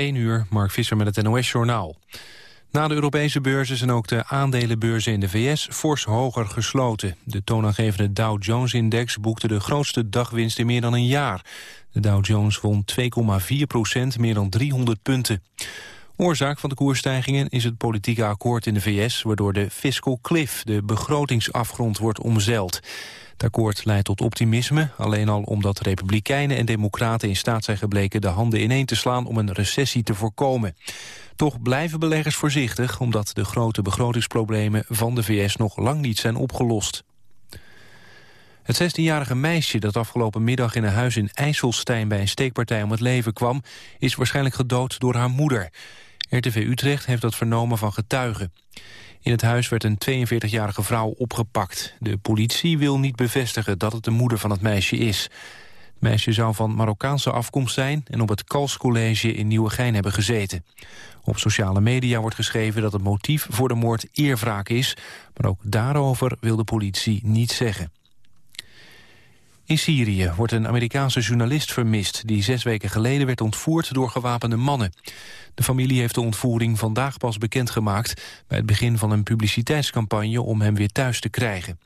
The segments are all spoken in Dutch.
1 uur, Mark Visser met het NOS-journaal. Na de Europese beurzen zijn ook de aandelenbeurzen in de VS fors hoger gesloten. De toonaangevende Dow Jones-index boekte de grootste dagwinst in meer dan een jaar. De Dow Jones won 2,4 procent, meer dan 300 punten. Oorzaak van de koersstijgingen is het politieke akkoord in de VS... waardoor de fiscal cliff, de begrotingsafgrond, wordt omzeild. Het akkoord leidt tot optimisme, alleen al omdat republikeinen en democraten in staat zijn gebleken de handen ineen te slaan om een recessie te voorkomen. Toch blijven beleggers voorzichtig, omdat de grote begrotingsproblemen van de VS nog lang niet zijn opgelost. Het 16-jarige meisje dat afgelopen middag in een huis in IJsselstein bij een steekpartij om het leven kwam, is waarschijnlijk gedood door haar moeder. RTV Utrecht heeft dat vernomen van getuigen. In het huis werd een 42-jarige vrouw opgepakt. De politie wil niet bevestigen dat het de moeder van het meisje is. Het meisje zou van Marokkaanse afkomst zijn... en op het Kalscollege in Nieuwegein hebben gezeten. Op sociale media wordt geschreven dat het motief voor de moord eerwraak is... maar ook daarover wil de politie niet zeggen. In Syrië wordt een Amerikaanse journalist vermist... die zes weken geleden werd ontvoerd door gewapende mannen. De familie heeft de ontvoering vandaag pas bekendgemaakt... bij het begin van een publiciteitscampagne om hem weer thuis te krijgen.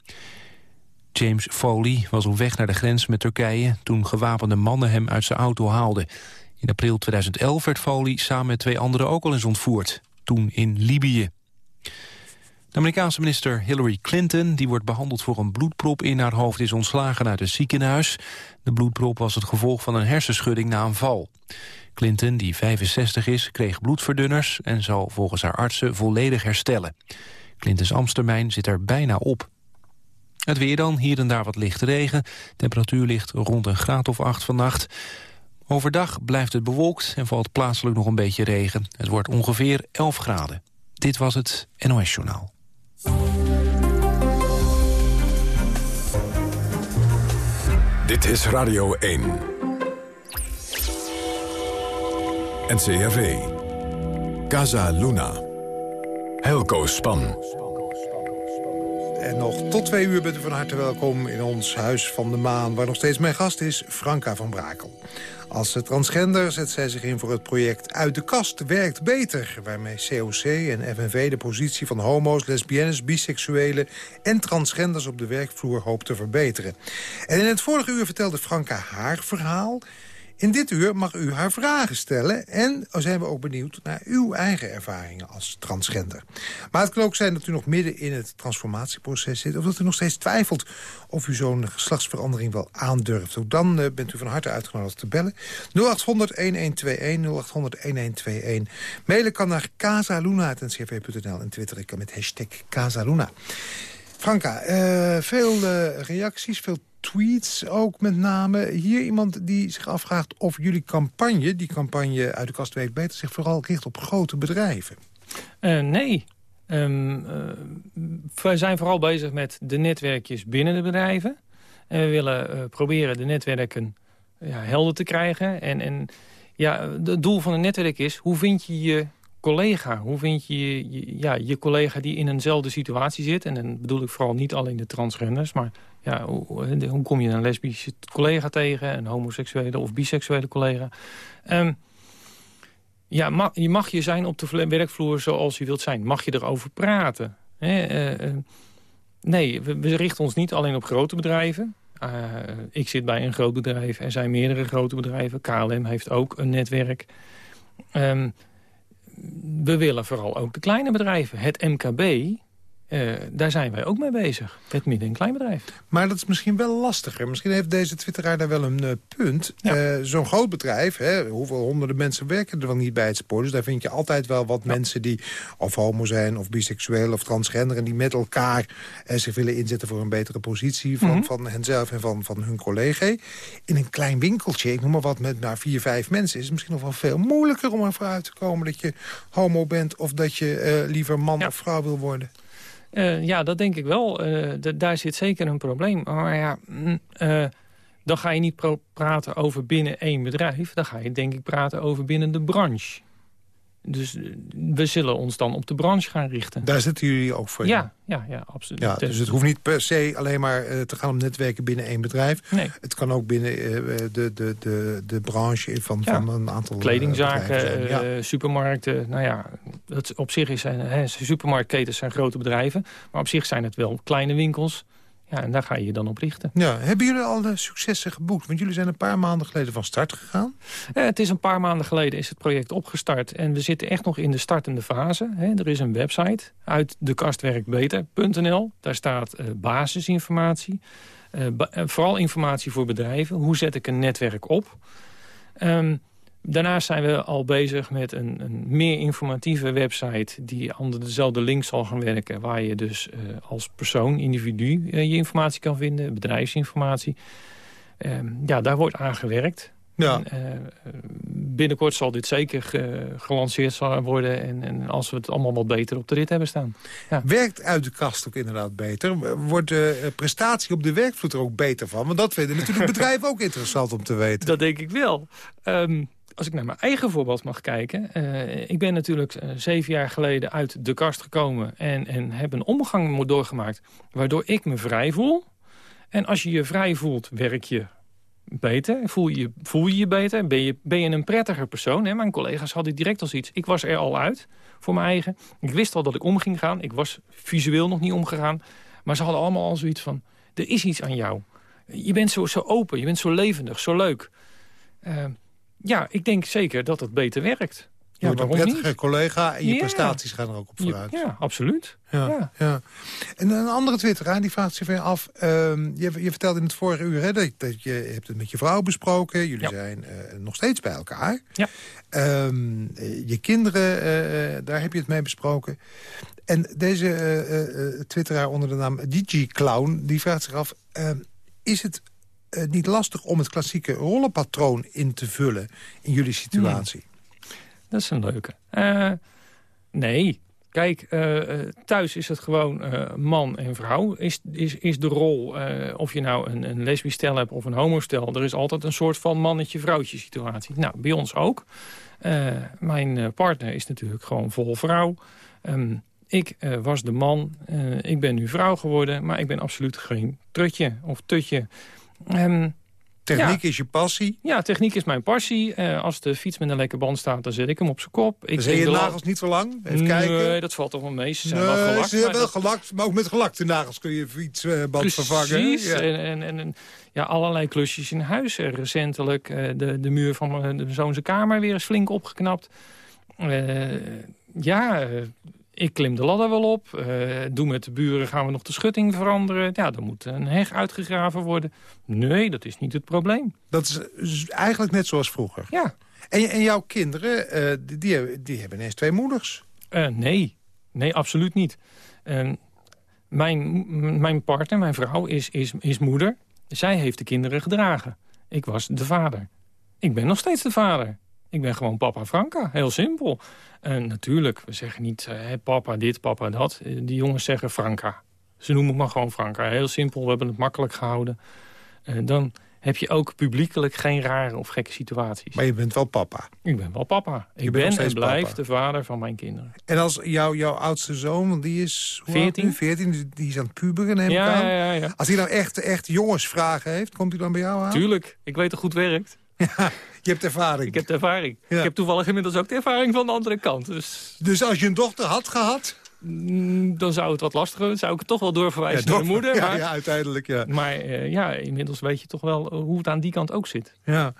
James Foley was op weg naar de grens met Turkije... toen gewapende mannen hem uit zijn auto haalden. In april 2011 werd Foley samen met twee anderen ook al eens ontvoerd. Toen in Libië. De Amerikaanse minister Hillary Clinton, die wordt behandeld voor een bloedprop in haar hoofd, is ontslagen uit het ziekenhuis. De bloedprop was het gevolg van een hersenschudding na een val. Clinton, die 65 is, kreeg bloedverdunners en zal volgens haar artsen volledig herstellen. Clintons ambtstermijn zit er bijna op. Het weer dan, hier en daar wat lichte regen. Temperatuur ligt rond een graad of acht vannacht. Overdag blijft het bewolkt en valt plaatselijk nog een beetje regen. Het wordt ongeveer 11 graden. Dit was het NOS Journaal. Dit is Radio 1. NCRV. Casa Luna. Helco Span. En nog tot twee uur bent u van harte welkom in ons Huis van de Maan... waar nog steeds mijn gast is, Franka van Brakel. Als transgender zet zij zich in voor het project Uit de Kast werkt beter... waarmee COC en FNV de positie van homo's, lesbiennes, biseksuelen... en transgenders op de werkvloer hoopt te verbeteren. En in het vorige uur vertelde Franka haar verhaal... In dit uur mag u haar vragen stellen en zijn we ook benieuwd naar uw eigen ervaringen als transgender. Maar het kan ook zijn dat u nog midden in het transformatieproces zit... of dat u nog steeds twijfelt of u zo'n geslachtsverandering wel aandurft. Ook dan uh, bent u van harte uitgenodigd te bellen. 0800-1121, 0800-1121. Mailen kan naar casaluna.ncrv.nl en twitteren kan met hashtag Casaluna. Franka, uh, veel uh, reacties, veel tweets ook met name. Hier iemand die zich afvraagt of jullie campagne... die campagne uit de kast weet beter... zich vooral richt op grote bedrijven. Uh, nee. Um, wij zijn vooral bezig met de netwerkjes binnen de bedrijven. En we willen proberen de netwerken ja, helder te krijgen. En, en ja, het doel van een netwerk is... hoe vind je je collega? Hoe vind je je, ja, je collega die in eenzelfde situatie zit? En dan bedoel ik vooral niet alleen de transgenders... maar ja, hoe, kom je een lesbische collega tegen, een homoseksuele of biseksuele collega? Um, ja, je mag je zijn op de werkvloer zoals je wilt zijn. Mag je erover praten? Hè? Uh, nee, we, richten ons niet alleen op grote bedrijven. Uh, ik zit bij een groot bedrijf, er zijn meerdere grote bedrijven. KLM heeft ook een netwerk. Um, we willen vooral ook de kleine bedrijven. Het MKB uh, daar zijn wij ook mee bezig, het midden- en kleinbedrijf. Maar dat is misschien wel lastiger. Misschien heeft deze twitteraar daar wel een uh, punt. Uh, Zo'n groot bedrijf, hè, hoeveel honderden mensen werken er wel niet bij het spoor. Dus daar vind je altijd wel wat mensen die of homo zijn... of biseksueel of transgender... en die met elkaar zich willen inzetten voor een betere positie... van, mm -hmm. van henzelf en van, van hun collega. In een klein winkeltje, ik noem maar wat, met maar vier, vijf mensen... is het misschien nog wel veel moeilijker om ervoor uit te komen... dat je homo bent of dat je liever man ja. of vrouw wil worden. Uh, ja, dat denk ik wel. Uh, daar zit zeker een probleem. Maar ja, uh, dan ga je niet praten over binnen één bedrijf. Dan ga je denk ik praten over binnen de branche. Dus eh, we zullen ons dan op de branche gaan richten. Daar zitten jullie ook voor Ja, ja, ja absoluut. Ja, dus het hoeft niet per se alleen maar uh, te gaan om netwerken binnen één bedrijf. Nee. Het kan ook binnen uh, de, de, de, de branche van, ja. van een aantal Kledingzaken, ja. supermarkten. Nou ja, het, op zich zijn hè, supermarktketens zijn grote bedrijven. Maar op zich zijn het wel kleine winkels ja, en daar ga je je dan op richten. Ja, hebben jullie al de successen geboekt? Want jullie zijn een paar maanden geleden van start gegaan. Eh, het is een paar maanden geleden is het project opgestart. En we zitten echt nog in de startende fase. Er is een website uit dekastwerkbeter.nl. Daar staat uh, basisinformatie. Uh, vooral informatie voor bedrijven. Hoe zet ik een netwerk op? Um, Daarnaast zijn we al bezig met een, een, meer informatieve website... die onder dezelfde link zal gaan werken... waar je dus uh, als persoon, individu, uh, je informatie kan vinden. Bedrijfsinformatie. Uh, ja, daar wordt aan gewerkt. Ja. En, binnenkort zal dit zeker ge gelanceerd worden... En, en, als we het allemaal wat beter op de rit hebben staan. Ja. Werkt uit de kast ook inderdaad beter? Wordt de prestatie op de werkvloer er ook beter van? Want dat vinden natuurlijk bedrijven ook interessant om te weten. Dat denk ik wel. Um, als ik naar mijn eigen voorbeeld mag kijken... Uh, ik ben natuurlijk uh, zeven jaar geleden uit de kast gekomen... En, en heb een omgang doorgemaakt waardoor ik me vrij voel. En als je je vrij voelt, werk je beter. Voel je voel je, je beter? Ben je, ben je een prettiger persoon? Hè? Mijn collega's hadden direct als iets. Ik was er al uit voor mijn eigen. Ik wist al dat ik om ging gaan. Ik was visueel nog niet omgegaan. Maar ze hadden allemaal al zoiets van... er is iets aan jou. Je bent zo, zo open, je bent zo levendig, zo leuk. Uh, ja, ik denk zeker dat het beter werkt. Ja, je een prettige collega en je prestaties gaan er ook op vooruit. Ja, absoluut. Ja, ja. En een andere twitteraar die vraagt zich weer af... Um, je, je vertelde in het vorige uur hè, dat, dat, je hebt het met je vrouw besproken. Jullie zijn uh, nog steeds bij elkaar. Ja. Um, je kinderen, uh, daar heb je het mee besproken. En deze twitteraar onder de naam DigiClown... die vraagt zich af... Ehm, is het uh, niet lastig om het klassieke rollenpatroon in te vullen in jullie situatie? Dat is een leuke. Uh, nee. Kijk, uh, thuis is het gewoon man en vrouw. Is, is, is de rol, of je nou een, een lesbisch stel hebt of een homostel... er is altijd een soort van mannetje-vrouwtje situatie. Nou, bij ons ook. mijn partner is natuurlijk gewoon vol vrouw. Um, ik was de man, ik ben nu vrouw geworden... maar ik ben absoluut geen trutje of tutje... Um, Techniek is je passie? Ja, techniek is mijn passie. Uh, als de fiets met een lekker band staat, dan zet ik hem op zijn kop. Ik zijn je nagels niet zo lang? Even nee, kijken. dat valt toch wel mee. Ze zijn nee, wel gelakt. Ze zijn wel gelakt, maar ook met gelakte nagels kun je fietsband vervangen. Precies. Ja. En, en, en, ja, allerlei klusjes in huis. Uh, recentelijk uh, de, de muur van mijn zoon zijn kamer weer eens flink opgeknapt. ja, ik klim de ladder wel op. Uh, doe met de buren, gaan we nog de schutting veranderen. Ja, dan moet een heg uitgegraven worden. Nee, dat is niet het probleem. Dat is eigenlijk net zoals vroeger? Ja. En, en jouw kinderen, uh, die, die, die, hebben ineens twee moeders? Uh, nee, nee, absoluut niet. mijn, mijn partner, mijn vrouw, is, is, is moeder. Zij heeft de kinderen gedragen. Ik was de vader. Ik ben nog steeds de vader. Ik ben gewoon papa Franka, heel simpel. En natuurlijk, we zeggen niet uh, papa dit, papa dat. Eh, die jongens zeggen Franka. Ze noemen me maar gewoon Franka. Heel simpel, we hebben het makkelijk gehouden. En uh, dan heb je ook publiekelijk geen rare of gekke situaties. Maar je bent wel papa. Ik ben wel papa. Je ik ben en blijf de vader van mijn kinderen. En als jou, jouw oudste zoon, want die is... 14. 14, die is aan het puberen, neem ja, ik aan. Ja, ja, Als hij nou echt, echt jongensvragen heeft, komt hij dan bij jou aan? Tuurlijk. Ik weet dat het goed werkt. Ja, je hebt ervaring. Ik heb de ervaring. Ja. Ik heb toevallig inmiddels ook de ervaring van de andere kant. Dus, dus als je een dochter had gehad? Mm, dan zou het wat lastiger zijn. zou ik het toch wel doorverwijzen ja, naar de moeder. Ja, maar, ja, uiteindelijk, ja. Maar uh, ja, inmiddels weet je toch wel hoe het aan die kant ook zit. Ja.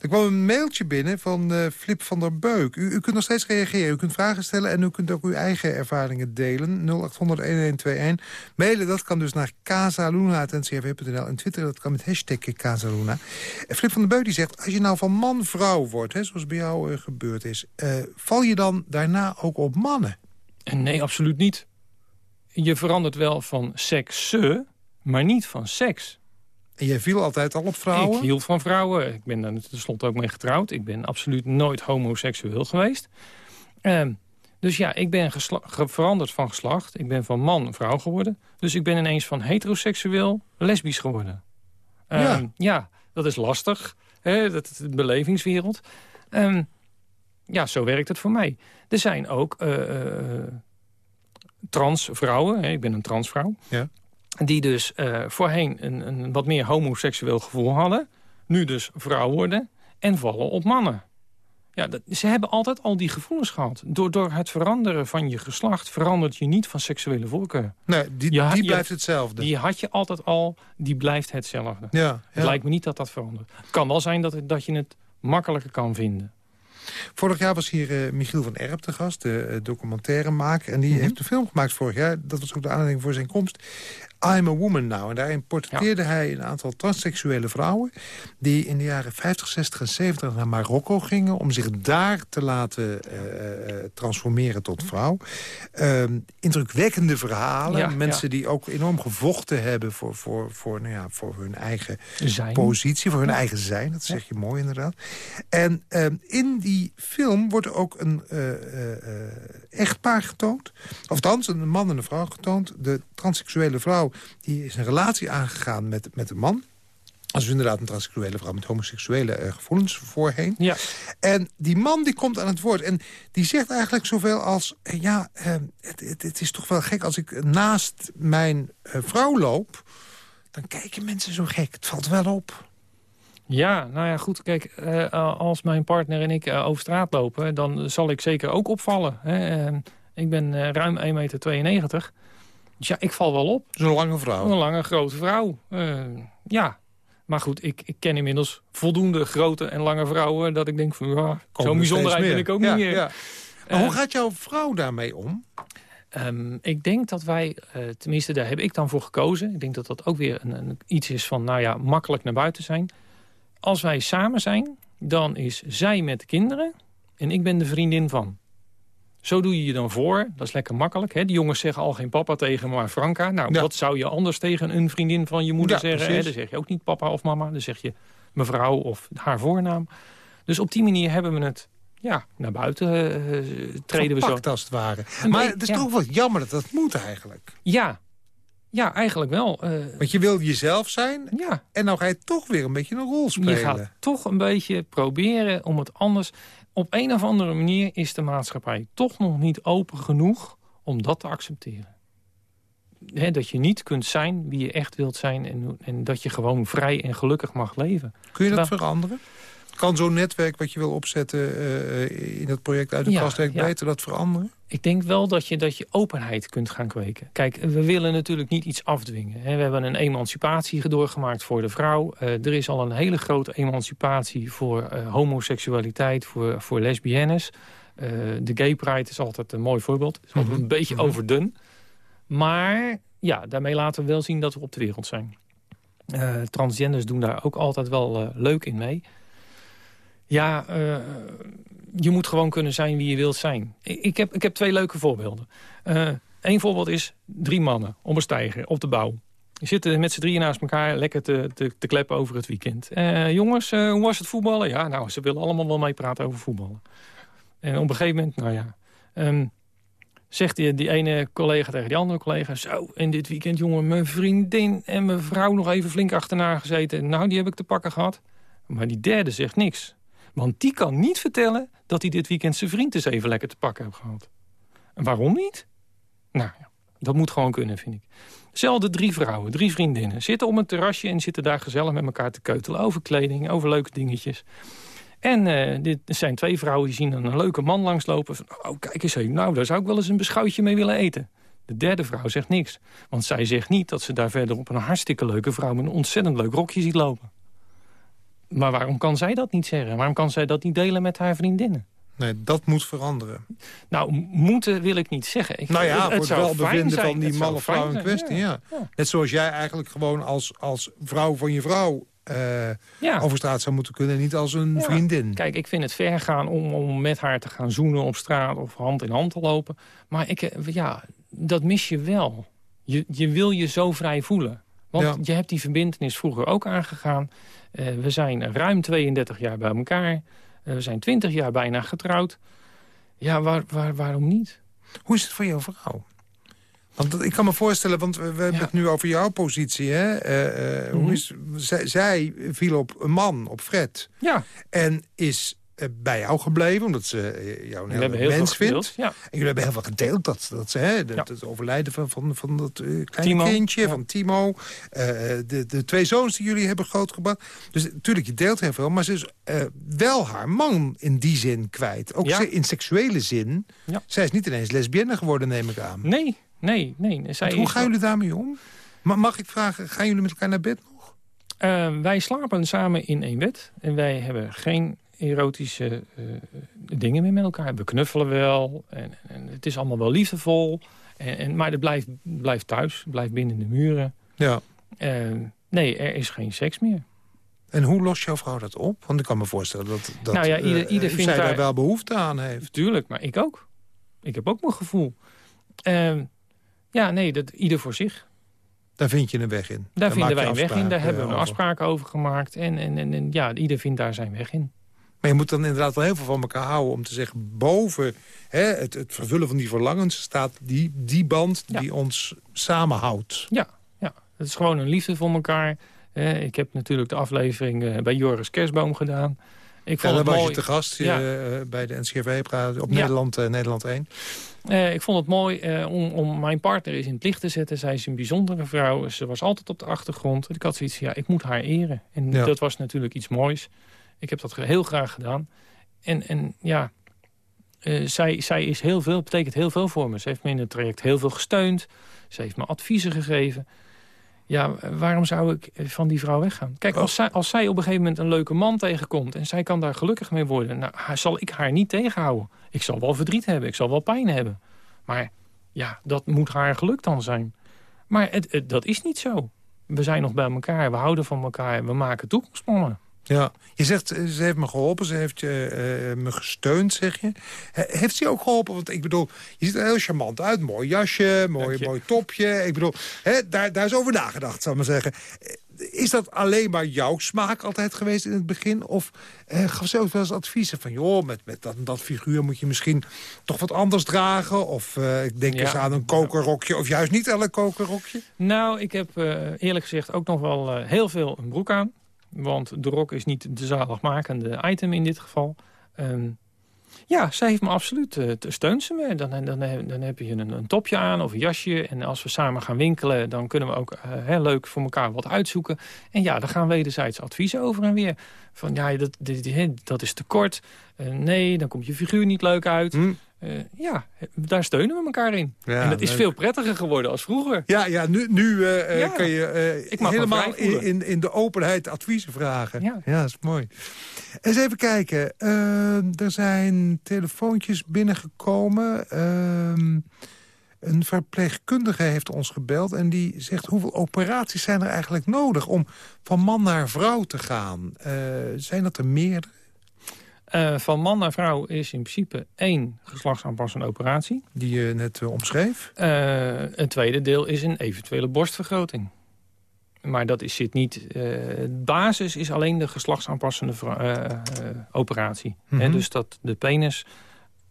Er kwam een mailtje binnen van uh, Flip van der Beuk. U, u, kunt nog steeds reageren. U kunt vragen stellen en u kunt ook uw eigen ervaringen delen. 0800-1121. Mailen, dat kan dus naar casaluna.ncrv.nl. En Twitter, dat kan met hashtag Casaluna. En Flip van der Beuk die zegt... als je nou van man-vrouw wordt, hè, zoals bij jou uh, gebeurd is... val je dan daarna ook op mannen? Nee, absoluut niet. Je verandert wel van sekse, maar niet van seks. En jij viel altijd al op vrouwen? Ik hield van vrouwen. Ik ben daar tenslotte ook mee getrouwd. Ik ben absoluut nooit homoseksueel geweest. Uh, dus ja, ik ben veranderd van geslacht. Ik ben van man vrouw geworden. Dus ik ben ineens van heteroseksueel lesbisch geworden. Uh, ja. ja. dat is lastig. Hè? Dat is de belevingswereld. Um, ja, zo werkt het voor mij. Er zijn ook uh, transvrouwen, ik ben een transvrouw... Ja. die dus voorheen een, een wat meer homoseksueel gevoel hadden... nu dus vrouw worden en vallen op mannen. Ja, dat, ze hebben altijd al die gevoelens gehad. Door, door het veranderen van je geslacht verandert je niet van seksuele voorkeur. Nee, die, die blijft hetzelfde. Die had je altijd al, die blijft hetzelfde. Ja, Het lijkt me niet dat dat verandert. Het kan wel zijn dat, dat je het makkelijker kan vinden. Vorig jaar was hier uh, Michiel van Erp te gast, de uh, documentairemaker. En die mhm. heeft een film gemaakt vorig jaar. Dat was ook de aanleiding voor zijn komst. I'm a Woman Now. En daarin portretteerde hij een aantal transseksuele vrouwen... die in de jaren 50, 60 en 70 naar Marokko gingen... om zich daar te laten uh, transformeren tot vrouw. Uh, indrukwekkende verhalen. Mensen die ook enorm gevochten hebben... voor, voor, voor, nou ja, voor hun eigen positie, voor hun eigen zijn. Dat zeg je mooi inderdaad. En ehm, in die film wordt ook een echtpaar getoond. Of althans, een man en een vrouw getoond. De transseksuele vrouw die is een relatie aangegaan met, met een man. Als is inderdaad een transseksuele vrouw met homoseksuele uh, gevoelens voorheen. Ja. En die man die komt aan het woord. En die zegt eigenlijk zoveel als... Eh, ja, uh, het, het, het, is toch wel gek als ik naast mijn vrouw loop... dan kijken mensen zo gek. Het valt wel op. Ja, nou ja, goed. Kijk, als mijn partner en ik over straat lopen... dan zal ik zeker ook opvallen. Hè. ik ben ruim 1,92 meter. Dus ja, ik val wel op. Zo'n lange vrouw? Een lange, grote vrouw. Uh, ja. Maar goed, ik, ik ken inmiddels voldoende grote en lange vrouwen... dat ik denk van, ja, zo'n bijzonderheid ben ik ook niet meer. Ja. hoe eh, gaat jouw vrouw daarmee om? Um, ik denk dat wij, uh, tenminste daar heb ik dan voor gekozen... ik denk dat dat ook weer een, een, iets is van, nou ja, makkelijk naar buiten zijn. Als wij samen zijn, dan is zij met de kinderen... en ik ben de vriendin van. Zo doe je je dan voor. Dat is lekker makkelijk. Hè? Die jongens zeggen al geen papa tegen, maar Franka. Nou, wat zou je anders tegen een vriendin van je moeder zeggen? Hè? Dan zeg je ook niet papa of mama. Dan zeg je mevrouw of haar voornaam. Dus op die manier hebben we het ja, naar buiten uh, treden we zo. als het ware. Maar het is toch wel jammer dat dat moet eigenlijk. Ja, ja, eigenlijk wel. Uh, Want je wil jezelf zijn ja. en nou ga je toch weer een beetje een rol spelen. Je gaat toch een beetje proberen om het anders op een of andere manier is de maatschappij toch nog niet open genoeg om dat te accepteren. dat je niet kunt zijn wie je echt wilt zijn en, en dat je gewoon vrij en gelukkig mag leven. Kun je dat veranderen? Kan zo'n netwerk wat je wil opzetten uh, in het project uit de ja, kast beter dat veranderen? Ik denk wel dat je, dat je openheid kunt gaan kweken. Kijk, we willen natuurlijk niet iets afdwingen. We hebben een emancipatie doorgemaakt voor de vrouw. Uh, er is al een hele grote emancipatie voor uh, homoseksualiteit, voor, voor lesbiennes. de gay pride is altijd een mooi voorbeeld. Het is altijd mhm. een beetje mhm. overdun. Maar ja, daarmee laten we wel zien dat we op de wereld zijn. transgenders doen daar ook altijd wel leuk in mee. Ja, uh, je moet gewoon kunnen zijn wie je wilt zijn. Ik, heb, ik heb twee leuke voorbeelden. Eén uh, voorbeeld is drie mannen op een stijger op de bouw. Die zitten met z'n drieën naast elkaar lekker te, te, te kleppen over het weekend. Uh, jongens, hoe was het voetballen? Ja, nou, ze willen allemaal wel meepraten over voetballen. En op een gegeven moment, nou ja... Um, zegt die, die ene collega tegen die andere collega... zo, in dit weekend, jongen, mijn vriendin en mijn vrouw nog even flink achterna gezeten. Nou, die heb ik te pakken gehad. Maar die derde zegt niks. Want die kan niet vertellen dat hij dit weekend zijn vriend eens even lekker te pakken heeft gehad. En waarom niet? Nou ja, dat moet gewoon kunnen, vind ik. Zelfde drie vrouwen, drie vriendinnen. Zitten op een terrasje en zitten daar gezellig met elkaar te keutelen. Over kleding, over leuke dingetjes. En uh, dit zijn twee vrouwen die zien een leuke man langslopen. Van, oh, kijk eens even, nou, daar zou ik wel eens een beschuitje mee willen eten. De derde vrouw zegt niks. Want zij zegt niet dat ze daar verder op een hartstikke leuke vrouw... met een ontzettend leuk rokje ziet lopen. Maar waarom kan zij dat niet zeggen? Waarom kan zij dat niet delen met haar vriendinnen? Nee, dat moet veranderen. Nou, moeten wil ik niet zeggen. Ik, nou ja, het, het voor het van die man of vrouw in kwestie. Ja. Net zoals jij eigenlijk gewoon als, als vrouw van je vrouw... Uh, over straat zou moeten kunnen, niet als een vriendin. Kijk, ik vind het ver gaan om, om met haar te gaan zoenen op straat... of hand in hand te lopen. Maar ik, eh, ja, dat mis je wel. Je, je wil je zo vrij voelen. Want je hebt die verbindenis vroeger ook aangegaan. Uh, we zijn ruim 32 jaar bij elkaar. Uh, we zijn 20 jaar bijna getrouwd. Ja, waar, waar, waarom niet? Hoe is het voor jouw vrouw? Want ik kan me voorstellen, want we, hebben het nu over jouw positie. Hè? Uh, hoe mhm. is, zij, zij, viel op een man, op Fred. Ja. En is eh, bij jou gebleven, omdat ze eh, jou een heel mens vindt. ja. En jullie hebben heel veel gedeeld. Dat, dat ze, hè, Ja. het overlijden van, van, van dat eh, kleine Timo, kindje, ja. van Timo. eh, de, de twee zoons die jullie hebben grootgebracht. Dus natuurlijk, je deelt heel veel. Maar ze is eh, wel haar man in die zin kwijt. Ook ze- in seksuele zin. Ja. Zij is niet ineens lesbienne geworden, neem ik aan. Nee, nee, nee. Zij hoe gaan jullie daarmee om? Ma- Mag ik vragen, gaan jullie met elkaar naar bed nog? Eh, wij slapen samen in één bed. En wij hebben geen erotische eh, dingen meer met elkaar. We knuffelen wel. En, en het is allemaal wel liefdevol. En, en, maar het blijft, blijft thuis. Blijft binnen de muren. Ja. Eh, nee, er is geen seks meer. En hoe lost jouw vrouw dat op? Want ik kan me voorstellen dat, dat Nou ja, ieder- eh, ieder zij vindt daar daar- wel behoefte aan heeft. Tuurlijk, maar ik ook. Ik heb ook mijn gevoel. Ja, nee, dat, ieder voor zich. Daar vind je een weg in. Daar vinden wij een weg in. Daar hebben we een afspraak over gemaakt. En, en, en, en ja, ieder vindt daar zijn weg in. Maar je moet dan inderdaad wel heel veel van elkaar houden... om te zeggen, boven hè, het, het vervullen van die verlangens... staat die, die band Ja. die ons samenhoudt. Ja, ja, het is gewoon een liefde voor elkaar. Eh, ik heb natuurlijk de aflevering eh, bij Joris Kerstboom gedaan. Ik Ja, vond daar het was mooi. je te gast Ja. eh, bij de NCRV op Ja. Nederland, eh, Nederland 1. Eh, ik vond het mooi om, om mijn partner eens in het licht te zetten. Zij is een bijzondere vrouw. Ze was altijd op de achtergrond. Ik had zoiets ja, ik moet haar eren. En Ja. dat was natuurlijk iets moois. Ik heb dat heel graag gedaan. En, en ja, eh, zij, zij is heel veel, betekent heel veel voor me. Ze heeft me in het traject heel veel gesteund. Ze heeft me adviezen gegeven. Ja, waarom zou ik eh, van die vrouw weggaan? Kijk, als zij, als zij op een gegeven moment een leuke man tegenkomt... en zij kan daar gelukkig mee worden... Nou, zal ik haar niet tegenhouden. Ik zal wel verdriet hebben, ik zal wel pijn hebben. Maar ja, dat moet haar geluk dan zijn. Maar het, het- dat is niet zo. We zijn nog bij elkaar, we houden van elkaar... we maken toekomstplannen. Ja, je zegt, eh, ze heeft me geholpen, ze heeft je, eh, me gesteund, zeg je. He- heeft ze je ook geholpen? Want ik bedoel, je ziet er heel charmant uit. Mooi jasje, mooi, mooi topje. Ik bedoel, hè, daar, daar is over nagedacht, zal ik maar zeggen. Eh, Is dat alleen maar jouw smaak altijd geweest in het begin? Of eh, gaf ze ook wel eens adviezen van... joh, met, met dat, dat figuur moet je misschien toch wat anders dragen? Of eh, ik denk Ja. eens aan een kokerrokje, of juist niet een kokerrokje? Nou, ik heb eh, eerlijk gezegd ook nog wel eh, heel veel een broek aan. Want de rok is niet de zaligmakende item in dit geval. Ehm, ja, zij heeft me absoluut, te- steunt ze me. Dan, dan, dan heb je een, een topje aan of een jasje. En als we samen gaan winkelen, dan kunnen we ook eh, leuk voor elkaar wat uitzoeken. En ja, dan gaan wederzijds adviezen over en weer. Van ja, dat, dit- dit- dat is te kort. Eh, nee, dan komt je figuur niet leuk uit. Hm? Eh, ja, daar steunen we elkaar in. Ja, en dat is leuk. veel prettiger geworden als vroeger. Ja, ja nu, nu Ja. kan je helemaal in, in, in de openheid adviezen vragen. Ja. dat is mooi. Eens even kijken. Er zijn telefoontjes binnengekomen. Ehm, een verpleegkundige heeft ons gebeld en die zegt... hoeveel operaties zijn er eigenlijk nodig om van man naar vrouw te gaan? Zijn dat er meerdere? Eh, van man naar vrouw is in principe één geslachtsaanpassende operatie. Die je net eh, omschreef? Eh, een tweede deel is een eventuele borstvergroting. Maar dat is, zit niet... het basis is alleen de geslachtsaanpassende operatie. Hè, dus dat de penis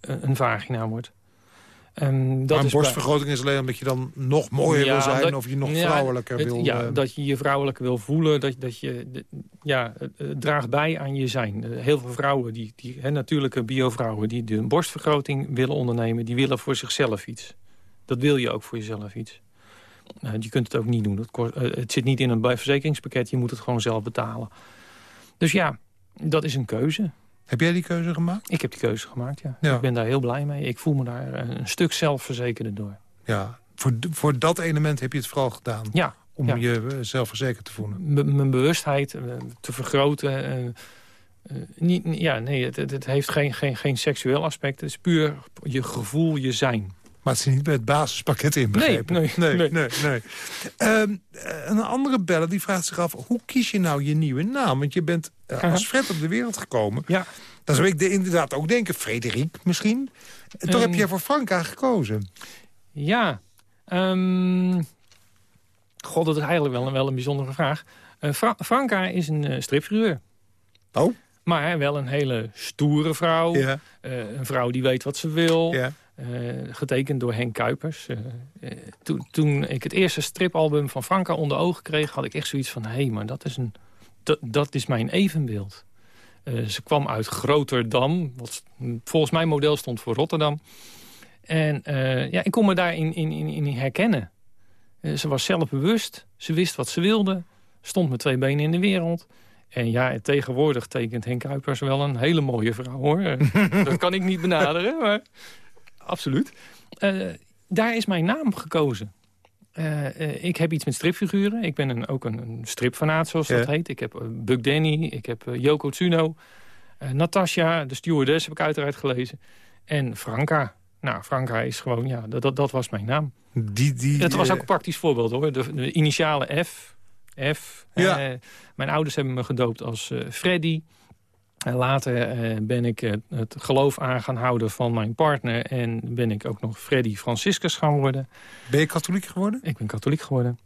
een vagina wordt. Ehm, dat maar een is borstvergroting is alleen omdat je dan nog mooier Ja, wil zijn... dat- of je nog ja, vrouwelijker het- wil... ja, eh, dat je je vrouwelijk wil voelen. Dat, dat je, de- ja, het, draagt bij aan je zijn. Eh, Heel veel vrouwen, die, die, hè, natuurlijke biovrouwen... die de borstvergroting willen ondernemen... die willen voor zichzelf iets. Dat wil je ook voor jezelf iets. Eh, je kunt het ook niet doen. Dat kost- eh, het zit niet in een verzekeringspakket. Je moet het gewoon zelf betalen. Dus ja, dat is een keuze. Heb jij die keuze gemaakt? Ik heb die keuze gemaakt, ja. Ja. Ik ben daar heel blij mee. Ik voel me daar eh, een stuk zelfverzekerder door. Ja, voor, voor dat element heb je het vooral gedaan. Ja, Om ja. je eh, zelfverzekerd te voelen. m- mijn bewustheid eh, te vergroten. niet, ja, nee, het, het, het heeft geen, geen, geen seksueel aspect. Het is puur je gevoel, je zijn. Maar het is niet bij het basispakket inbegrepen. Nee, nee, nee. nee. nee. Ehm, eh, een andere beller die vraagt zich af... hoe kies je nou je nieuwe naam? Want je bent eh, als Fred op de wereld gekomen. Ja, Dan zou ik de, inderdaad ook denken, Frederik misschien. En toch Ehm. heb je voor Franka gekozen. ja. Ehm, God, dat is eigenlijk wel een, wel een bijzondere vraag. Fra- Franka is een eh, stripfiguur. Oh, Maar wel een hele stoere vrouw. ja. Een vrouw die weet wat ze wil. ja. Eh, getekend door Henk Kuipers. Eh, eh, toen, toen ik het eerste stripalbum van Franka onder ogen kreeg... had ik echt zoiets van, hé, maar dat is, een, dat, is mijn evenbeeld. ze kwam uit Groterdam, wat volgens mij model stond voor Rotterdam. En ja, ik kon me daarin in, in, in herkennen. ze was zelfbewust, ze wist wat ze wilde, stond met twee benen in de wereld... En ja, tegenwoordig tekent Henk Kuipers wel een hele mooie vrouw, hoor. dat kan ik niet benaderen, maar absoluut. Uh, daar is mijn naam gekozen. Uh, ik heb iets met stripfiguren. Ik ben een, ook een, een stripfanaat, zoals dat heet. Ik heb Buck Danny, ik heb Yoko Tsuno. Natasha, de stewardess, heb ik uiteraard gelezen. En Franka. Nou, Franka is gewoon, ja, dat, dat, dat was mijn naam. Die, die, dat was ook een praktisch voorbeeld, hoor. De, de initiale F, F. Ja. mijn ouders hebben me gedoopt als Freddy. En later uh, ben ik uh, het geloof aan gaan houden van mijn partner... en ben ik ook nog Freddy Franciscus gaan worden. Ben je katholiek geworden? Ik ben katholiek geworden.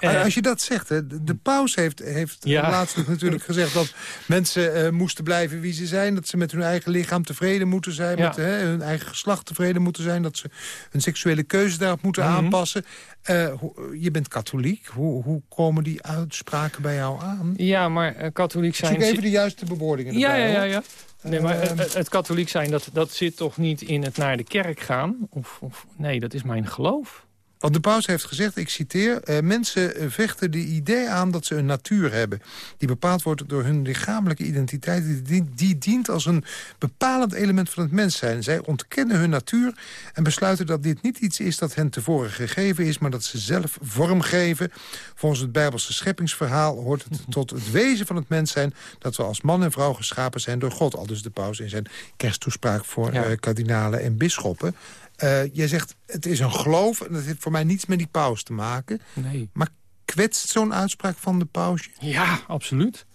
Uh, Als je dat zegt, hè, de paus heeft, heeft ja. laatst natuurlijk gezegd... dat mensen uh, moesten blijven wie ze zijn. Dat ze met hun eigen lichaam tevreden moeten zijn. Ja. Met hè, hun eigen geslacht tevreden moeten zijn. Dat ze hun seksuele keuze daarop moeten mm -hmm. aanpassen. Uh, je bent katholiek. Hoe, hoe komen die uitspraken bij jou aan? Ja, maar katholiek zijn... Zoek even de juiste bewoordingen ja, ja, ja, ja. Nee, maar het, het, katholiek zijn, dat, dat zit toch niet in het naar de kerk gaan? Of, of nee, dat is mijn geloof. Want de paus heeft gezegd, ik citeer... Eh, mensen vechten de idee aan dat ze een natuur hebben... die bepaald wordt door hun lichamelijke identiteit... Die, die dient als een bepalend element van het mens zijn. Zij ontkennen hun natuur en besluiten dat dit niet iets is... dat hen tevoren gegeven is, maar dat ze zelf vormgeven. Volgens het Bijbelse scheppingsverhaal hoort het tot het wezen van het mens zijn... dat we als man en vrouw geschapen zijn door God. Al dus de paus in zijn kersttoespraak voor ja. uh, kardinalen en bisschoppen. Uh, jij zegt, het is een geloof en dat heeft voor mij niets met die paus te maken. Nee. Maar kwetst zo'n uitspraak van de paus? Ja, absoluut.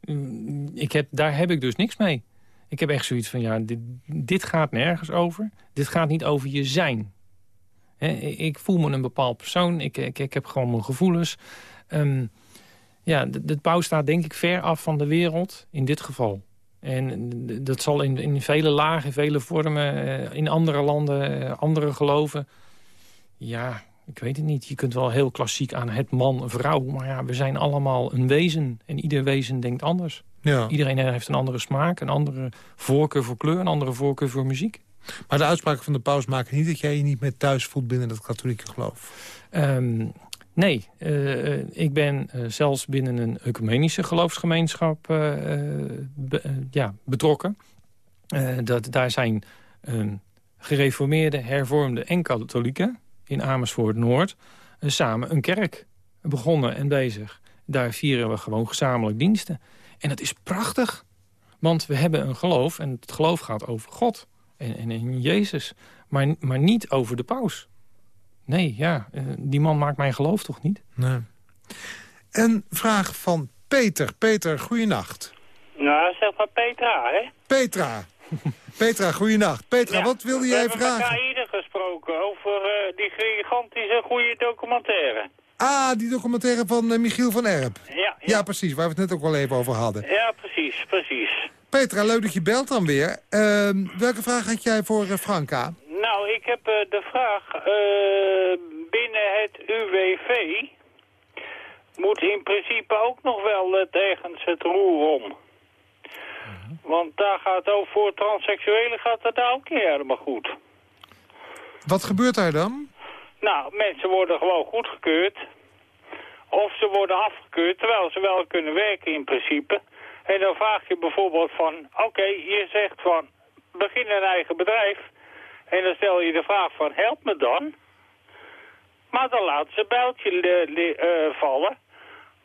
Mm, ik heb, daar heb ik dus niks mee. Ik heb echt zoiets van, ja, dit, dit gaat nergens over. Dit gaat niet over je zijn. ik voel me een bepaald persoon. Ik, ik, ik heb gewoon mijn gevoelens. Um, ja, de, de paus staat denk ik ver af van de wereld. In dit geval. En dat zal in, in vele lagen, vele vormen, eh, in andere landen, eh, andere geloven. Ja, ik weet het niet. Je kunt wel heel klassiek aan het man-vrouw. Maar ja, we zijn allemaal een wezen. En ieder wezen denkt anders. Ja. Iedereen heeft een andere smaak, een andere voorkeur voor kleur... een andere voorkeur voor muziek. Maar de uitspraken van de paus maken niet dat jij je niet meer thuis voelt binnen dat katholieke geloof? Um, Nee, uh, ik ben uh, zelfs binnen een ecumenische geloofsgemeenschap be, ja, betrokken. dat, daar zijn gereformeerde, hervormde en katholieken in Amersfoort-Noord... samen een kerk begonnen en bezig. Daar vieren we gewoon gezamenlijk diensten. En dat is prachtig, want we hebben een geloof... en het geloof gaat over God en, en in Jezus, maar, maar niet over de paus. Nee, ja, uh, die man maakt mijn geloof toch niet? Nee. Een vraag van Peter. Peter, goeienacht. Nou, zeg maar Petra, hè? Petra. Petra, goeienacht. Petra, ja, wat wilde jij vragen? We hebben eerder gesproken over uh, die gigantische goede documentaire. Ah, die documentaire van uh, Michiel van Erp. Ja, ja. ja, precies, waar we het net ook al even over hadden. Ja, precies, precies. Petra, leuk dat je belt dan weer. Uh, welke vraag had jij voor Franka? Nou, ik heb uh, de vraag, uh, binnen het UWV moet in principe ook nog wel uh, tegens het roer om. Want daar gaat ook voor transseksuelen gaat dat ook niet helemaal goed. Wat gebeurt daar dan? Nou, mensen worden gewoon goedgekeurd. Of ze worden afgekeurd, terwijl ze wel kunnen werken in principe. En dan vraag je bijvoorbeeld van, oké, je zegt van, begin een eigen bedrijf... En dan stel je de vraag van, help me dan. Maar dan laten ze een bijltje uh, vallen.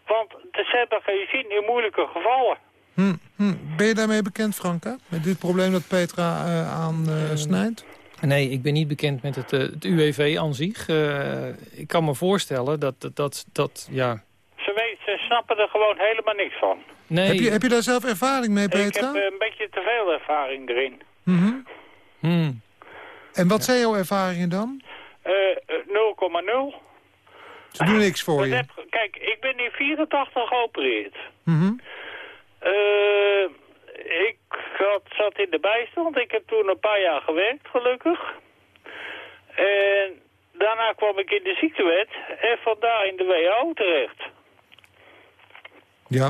Want ze hebben geen zin in moeilijke gevallen. Hm, hm. Ben je daarmee bekend, Franka? Met dit probleem dat Petra uh, aansnijdt? nee, ik ben niet bekend met het, het UWV aan zich. ik kan me voorstellen dat, dat, dat, dat ja... Ze, weet, ze snappen er gewoon helemaal niks van. Nee. Heb, je, heb je daar zelf ervaring mee, Petra? Ik heb een beetje te veel ervaring erin. Mm -hmm. En wat zijn jouw ervaringen dan? 0,0. Uh, Ze doen niks voor je? Heb, kijk, ik ben in 84 geopereerd. Mm ik had, zat in de bijstand. Ik heb toen een paar jaar gewerkt, gelukkig. En daarna kwam ik in de ziektewet en vandaar in de WHO terecht. Ja.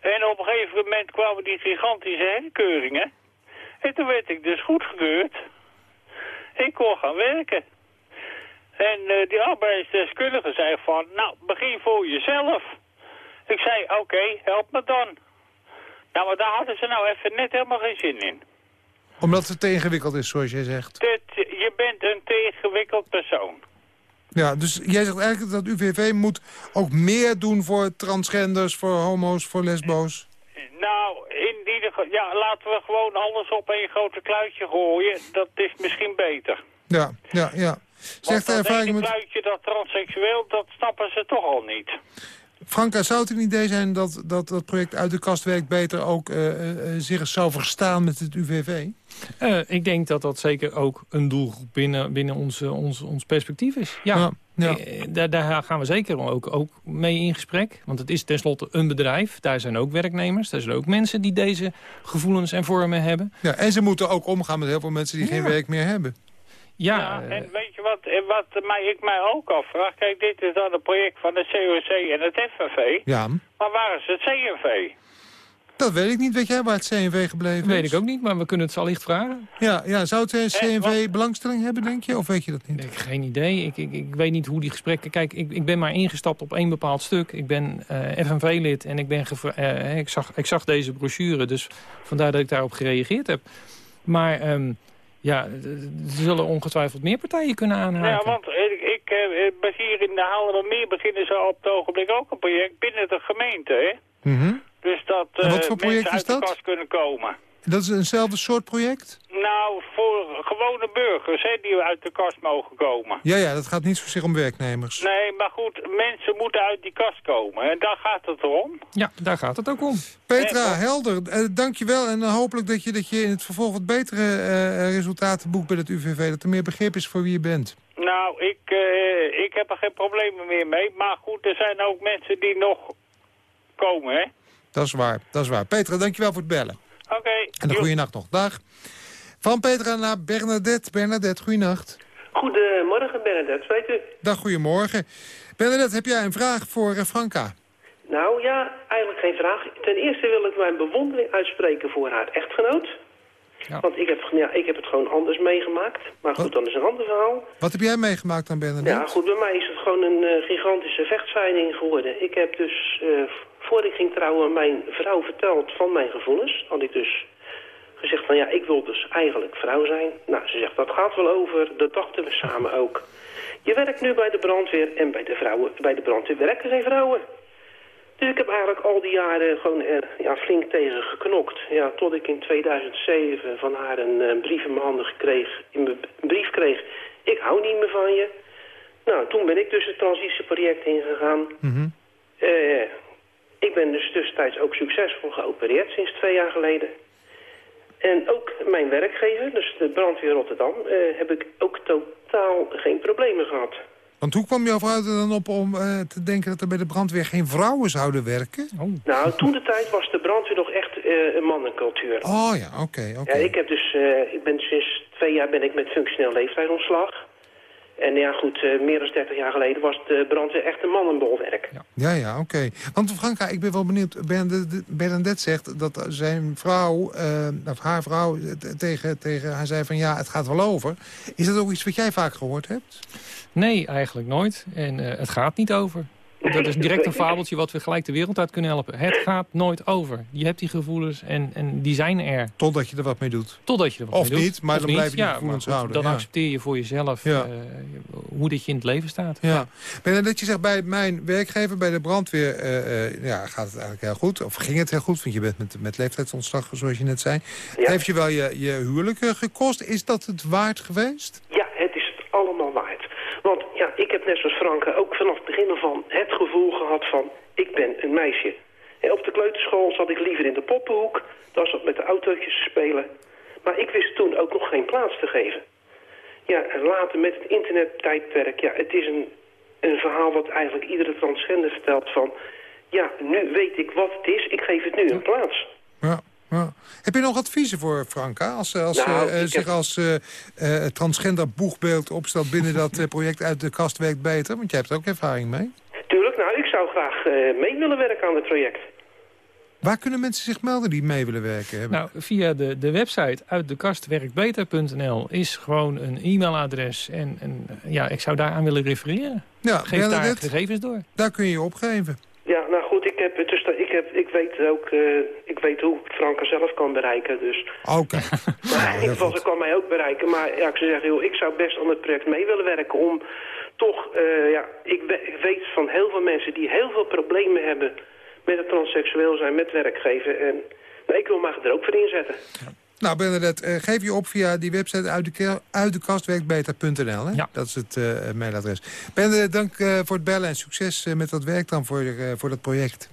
En op een gegeven moment kwamen die gigantische herkeuringen. En toen werd ik dus goedgekeurd. Ik kon gaan werken. En uh, die arbeidsdeskundige zei van, nou, begin voor jezelf. Ik zei, oké, help me dan. Nou, maar daar hadden ze nou even net helemaal geen zin in. Omdat het te ingewikkeld is, zoals jij zegt. je bent een te ingewikkeld persoon. Ja, dus jij zegt eigenlijk dat UVV moet ook meer doen voor transgenders, voor homo's, voor lesbo's? Nou, ja, laten we gewoon alles op één grote kluitje gooien. Dat is misschien beter. Ja, ja, ja. Zegt de ervaring met... kluitje dat transseksueel, dat snappen ze toch al niet. Franka, zou het een idee zijn dat dat, dat project uit de kast werkt beter ook uh, uh, zich zou verstaan met het UVV? Uh, ik denk dat dat zeker ook een doelgroep binnen, binnen ons, ons, ons perspectief is. Ja, ja, Daar, daar, gaan we zeker ook, ook mee in gesprek. Want het is tenslotte een bedrijf. Daar zijn ook werknemers. Daar zijn ook mensen die deze gevoelens en vormen hebben. Ja, en ze moeten ook omgaan met heel veel mensen die geen werk meer hebben. Ja, ja, en weet je wat, wat mij, ik mij ook afvraag? Kijk, dit is dan een project van de COC en het FNV. Ja. Maar waar is het CNV? Dat weet ik niet. Weet jij waar het CNV gebleven is? Weet ik ook niet, maar we kunnen het allicht vragen. Ja, ja zou het CNV belangstelling hebben, denk je? Of weet je dat niet? Ik heb geen idee. Ik, ik, ik weet niet hoe die gesprekken... Kijk, ik, ik ben maar ingestapt op één bepaald stuk. Ik ben uh, eh, FNV-lid en ik, ben uh, ik, zag, ik zag deze brochure. Dus vandaar dat ik daarop gereageerd heb. Maar... Um, ja, er zullen ongetwijfeld meer partijen kunnen aanhaken. Ja, want ik, ik hier in de meer beginnen ze op het ogenblik ook een project binnen de gemeente, hè? Mm Dus dat uh, mensen uit de kast kunnen komen. Dat is eenzelfde soort project? Nou, voor gewone burgers hè, die uit de kast mogen komen. Ja, ja, dat gaat niet zozeer om werknemers. Nee, maar goed, mensen moeten uit die kast komen. En daar gaat het om. Ja, daar gaat het ook om. Petra, nee, helder. Uh, dankjewel. En uh, hopelijk dat je, dat je in het vervolg wat betere uh, resultaten boekt bij het UVV. Dat er meer begrip is voor wie je bent. Nou, ik, ik heb er geen problemen meer mee. Maar goed, er zijn ook mensen die nog komen, hè? Dat is waar, dat is waar. Petra, dankjewel voor het bellen. Oké. En een goede nacht nog. Dag. Van Petra naar Bernadette. Bernadette, goeienacht. Goedemorgen, Bernadette. Weet u? Dag, goedemorgen. Bernadette, heb jij een vraag voor uh, Franka? Nou ja, eigenlijk geen vraag. Ten eerste wil ik mijn bewondering uitspreken voor haar echtgenoot. Ja. Want ik heb, ja, ik heb het gewoon anders meegemaakt. Maar goed, dan is een ander verhaal. Wat heb jij meegemaakt dan, Bernadette? Ja, goed, bij mij is het gewoon een uh, gigantische vechtscheiding geworden. Ik heb dus uh, voor ik ging trouwen mijn vrouw verteld van mijn gevoelens. Had ik dus gezegd van ja, ik wil dus eigenlijk vrouw zijn. Nou, ze zegt dat gaat wel over, dat dachten we samen ook. Je werkt nu bij de brandweer en bij de, vrouwen, bij de brandweer werken zijn vrouwen. Dus ik heb eigenlijk al die jaren gewoon er ja, flink tegen geknokt. Ja, tot ik in 2007 van haar een, een brief in mijn handen kreeg, in mijn brief kreeg. Ik hou niet meer van je. Nou, toen ben ik dus het transitieproject ingegaan. Mm ik ben dus tussentijds ook succesvol geopereerd sinds twee jaar geleden. En ook mijn werkgever, dus de brandweer Rotterdam, uh, heb ik ook totaal geen problemen gehad. Want hoe kwam jouw vrouw er dan op om uh, te denken dat er bij de brandweer geen vrouwen zouden werken? Oh. Nou, toen de tijd was de brandweer nog echt uh, een mannencultuur. Oh ja, oké. Okay, okay. ja, ik heb dus, ik ben sinds twee jaar ben ik met functioneel leeftijdsontslag. En ja, goed, uh, meer dan 30 jaar geleden was de brandweer echt een mannenbolwerk. Ja, ja, ja oké. Want Franka, ik ben wel benieuwd. Bernadette zegt dat zijn vrouw, uh, of haar vrouw, tegen, tegen haar zei van ja, het gaat wel over. Is dat ook iets wat jij vaak gehoord hebt? Nee, eigenlijk nooit. En uh, het gaat niet over. Dat is direct een fabeltje wat we gelijk de wereld uit kunnen helpen. Het gaat nooit over. Je hebt die gevoelens en, en die zijn er. Totdat je er wat mee doet. Totdat je er wat of mee niet, maar dan blijf je die gevoelens houden. Dan accepteer je voor jezelf ja. uh, hoe dit je in het leven staat. Ja. Ben dat je zegt, bij mijn werkgever, bij de brandweer... Uh, uh, ja, gaat het eigenlijk heel goed. Of ging het heel goed, want je bent met, met leeftijdsontslag, zoals je net zei. Ja. Heeft je wel je, je huwelijk gekost? Is dat het waard geweest? Ja, het is het allemaal waard. Want ja, ik heb net zoals Franke ook vanaf het begin van het gevoel gehad van... ik ben een meisje. En op de kleuterschool zat ik liever in de poppenhoek... dan zat met de autootjes te spelen. Maar ik wist toen ook nog geen plaats te geven. Ja, en later met het internettijdperk... ja, het is een, een verhaal wat eigenlijk iedere transgender vertelt van... ja, nu weet ik wat het is, ik geef het nu een plaats. Ja. Heb je nog adviezen voor Franka? Als, als nou, uh, zich als uh, uh, transgender boegbeeld opstelt binnen dat project uit de kast werkt beter? Want jij hebt er ook ervaring mee. Tuurlijk, nou ik zou graag mee willen werken aan het project. Waar kunnen mensen zich melden die mee willen werken? Hebben? Nou, via de, de website uit de kastwerkbeter.nl is gewoon een e-mailadres. En, en ja, ik zou daaraan willen refereren. ja, Geef daar Bernadette, gegevens door. daar kun je je opgeven. Ja, nou goed, ik, heb, dus, ik, heb, ik weet ook eh, ik weet hoe ik Franka zelf kan bereiken. Dus. Oké. Maar in ieder geval, ze kan mij ook bereiken. Maar ja, ik zou zeggen, joh, ik zou best aan het project mee willen werken om toch... eh, ja, ik, we- ik weet van heel veel mensen die heel veel problemen hebben met het transseksueel zijn, met werkgeven. En nou, ik wil mij er ook voor inzetten. Nou, Bernadette, eh, geef je op via die website uit de, uit de kastwerkbeter.nl. Ja. Dat is het eh, mailadres. Bernadette, dank eh, voor het bellen en succes eh, met dat werk dan voor, voor dat project.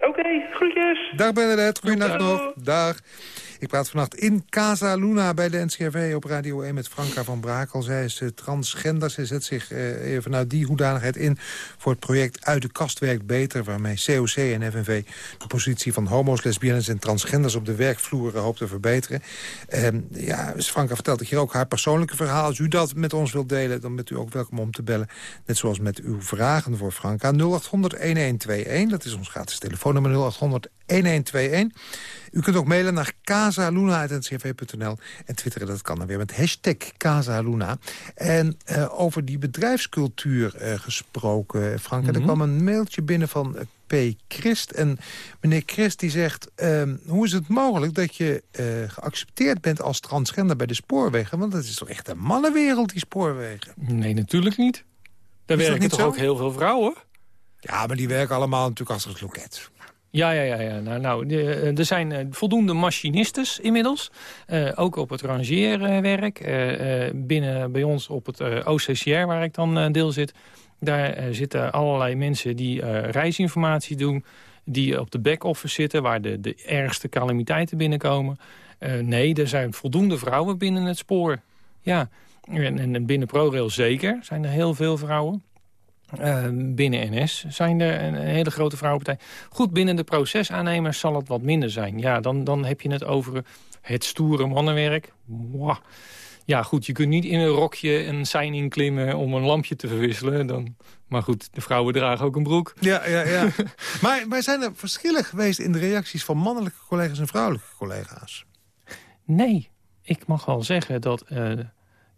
Oké, groetjes. Dag Bernadette, goeienacht nog. Dag. Ik praat vannacht in Casa Luna bij de NCRV op Radio 1 met Franka van Brakel. Zij is eh, transgender. Ze zet zich eh, vanuit die hoedanigheid in voor het project Uit de Kast Werkt Beter... waarmee COC en FNV de positie van homo's, lesbiennes en transgenders... op de werkvloer eh, hoopt te verbeteren. Ehm, ja, dus Franka vertelt hier ook haar persoonlijke verhaal. Als u dat met ons wilt delen, dan bent u ook welkom om te bellen. Net zoals met uw vragen voor Franka. 0800-1121, dat is ons gratis telefoonnummer 0800-1121. U kunt ook mailen naar casaluna.ncv.nl en twitteren, dat kan dan weer met hashtag Casaluna. En eh, over die bedrijfscultuur eh, gesproken, Frank, er kwam een mailtje binnen van eh, P. Christ. En meneer Christ die zegt, ehm, hoe is het mogelijk dat je geaccepteerd bent als transgender bij de spoorwegen? Want het is toch echt een mannenwereld, die spoorwegen. Nee, natuurlijk niet. Daar werken toch ook heel veel vrouwen? Ja, maar die werken allemaal natuurlijk achter het loket. Ja, ja, ja. ja. Nou, nou, eh, er zijn eh, voldoende machinistes inmiddels. Eh, ook op het rangeerwerk. Binnen bij ons op het OCCR, waar ik dan deel zit... daar zitten allerlei mensen die reisinformatie doen... die op de back-office zitten, waar de, de ergste calamiteiten binnenkomen. Nee, er zijn voldoende vrouwen binnen het spoor. Ja, en, en binnen ProRail zeker zijn er heel veel vrouwen. Eh, binnen NS zijn er een, hele grote vrouwenpartij. Goed, binnen de procesaannemers zal het wat minder zijn. Ja, dan, dan heb je het over het stoere mannenwerk. Mwah. Ja, goed, je kunt niet in een rokje een sein inklimmen om een lampje te verwisselen. Dan... Maar goed, de vrouwen dragen ook een broek. Ja, ja, ja. maar, maar zijn er verschillen geweest in de reacties van mannelijke collega's en vrouwelijke collega's? Nee, ik mag wel zeggen dat eh,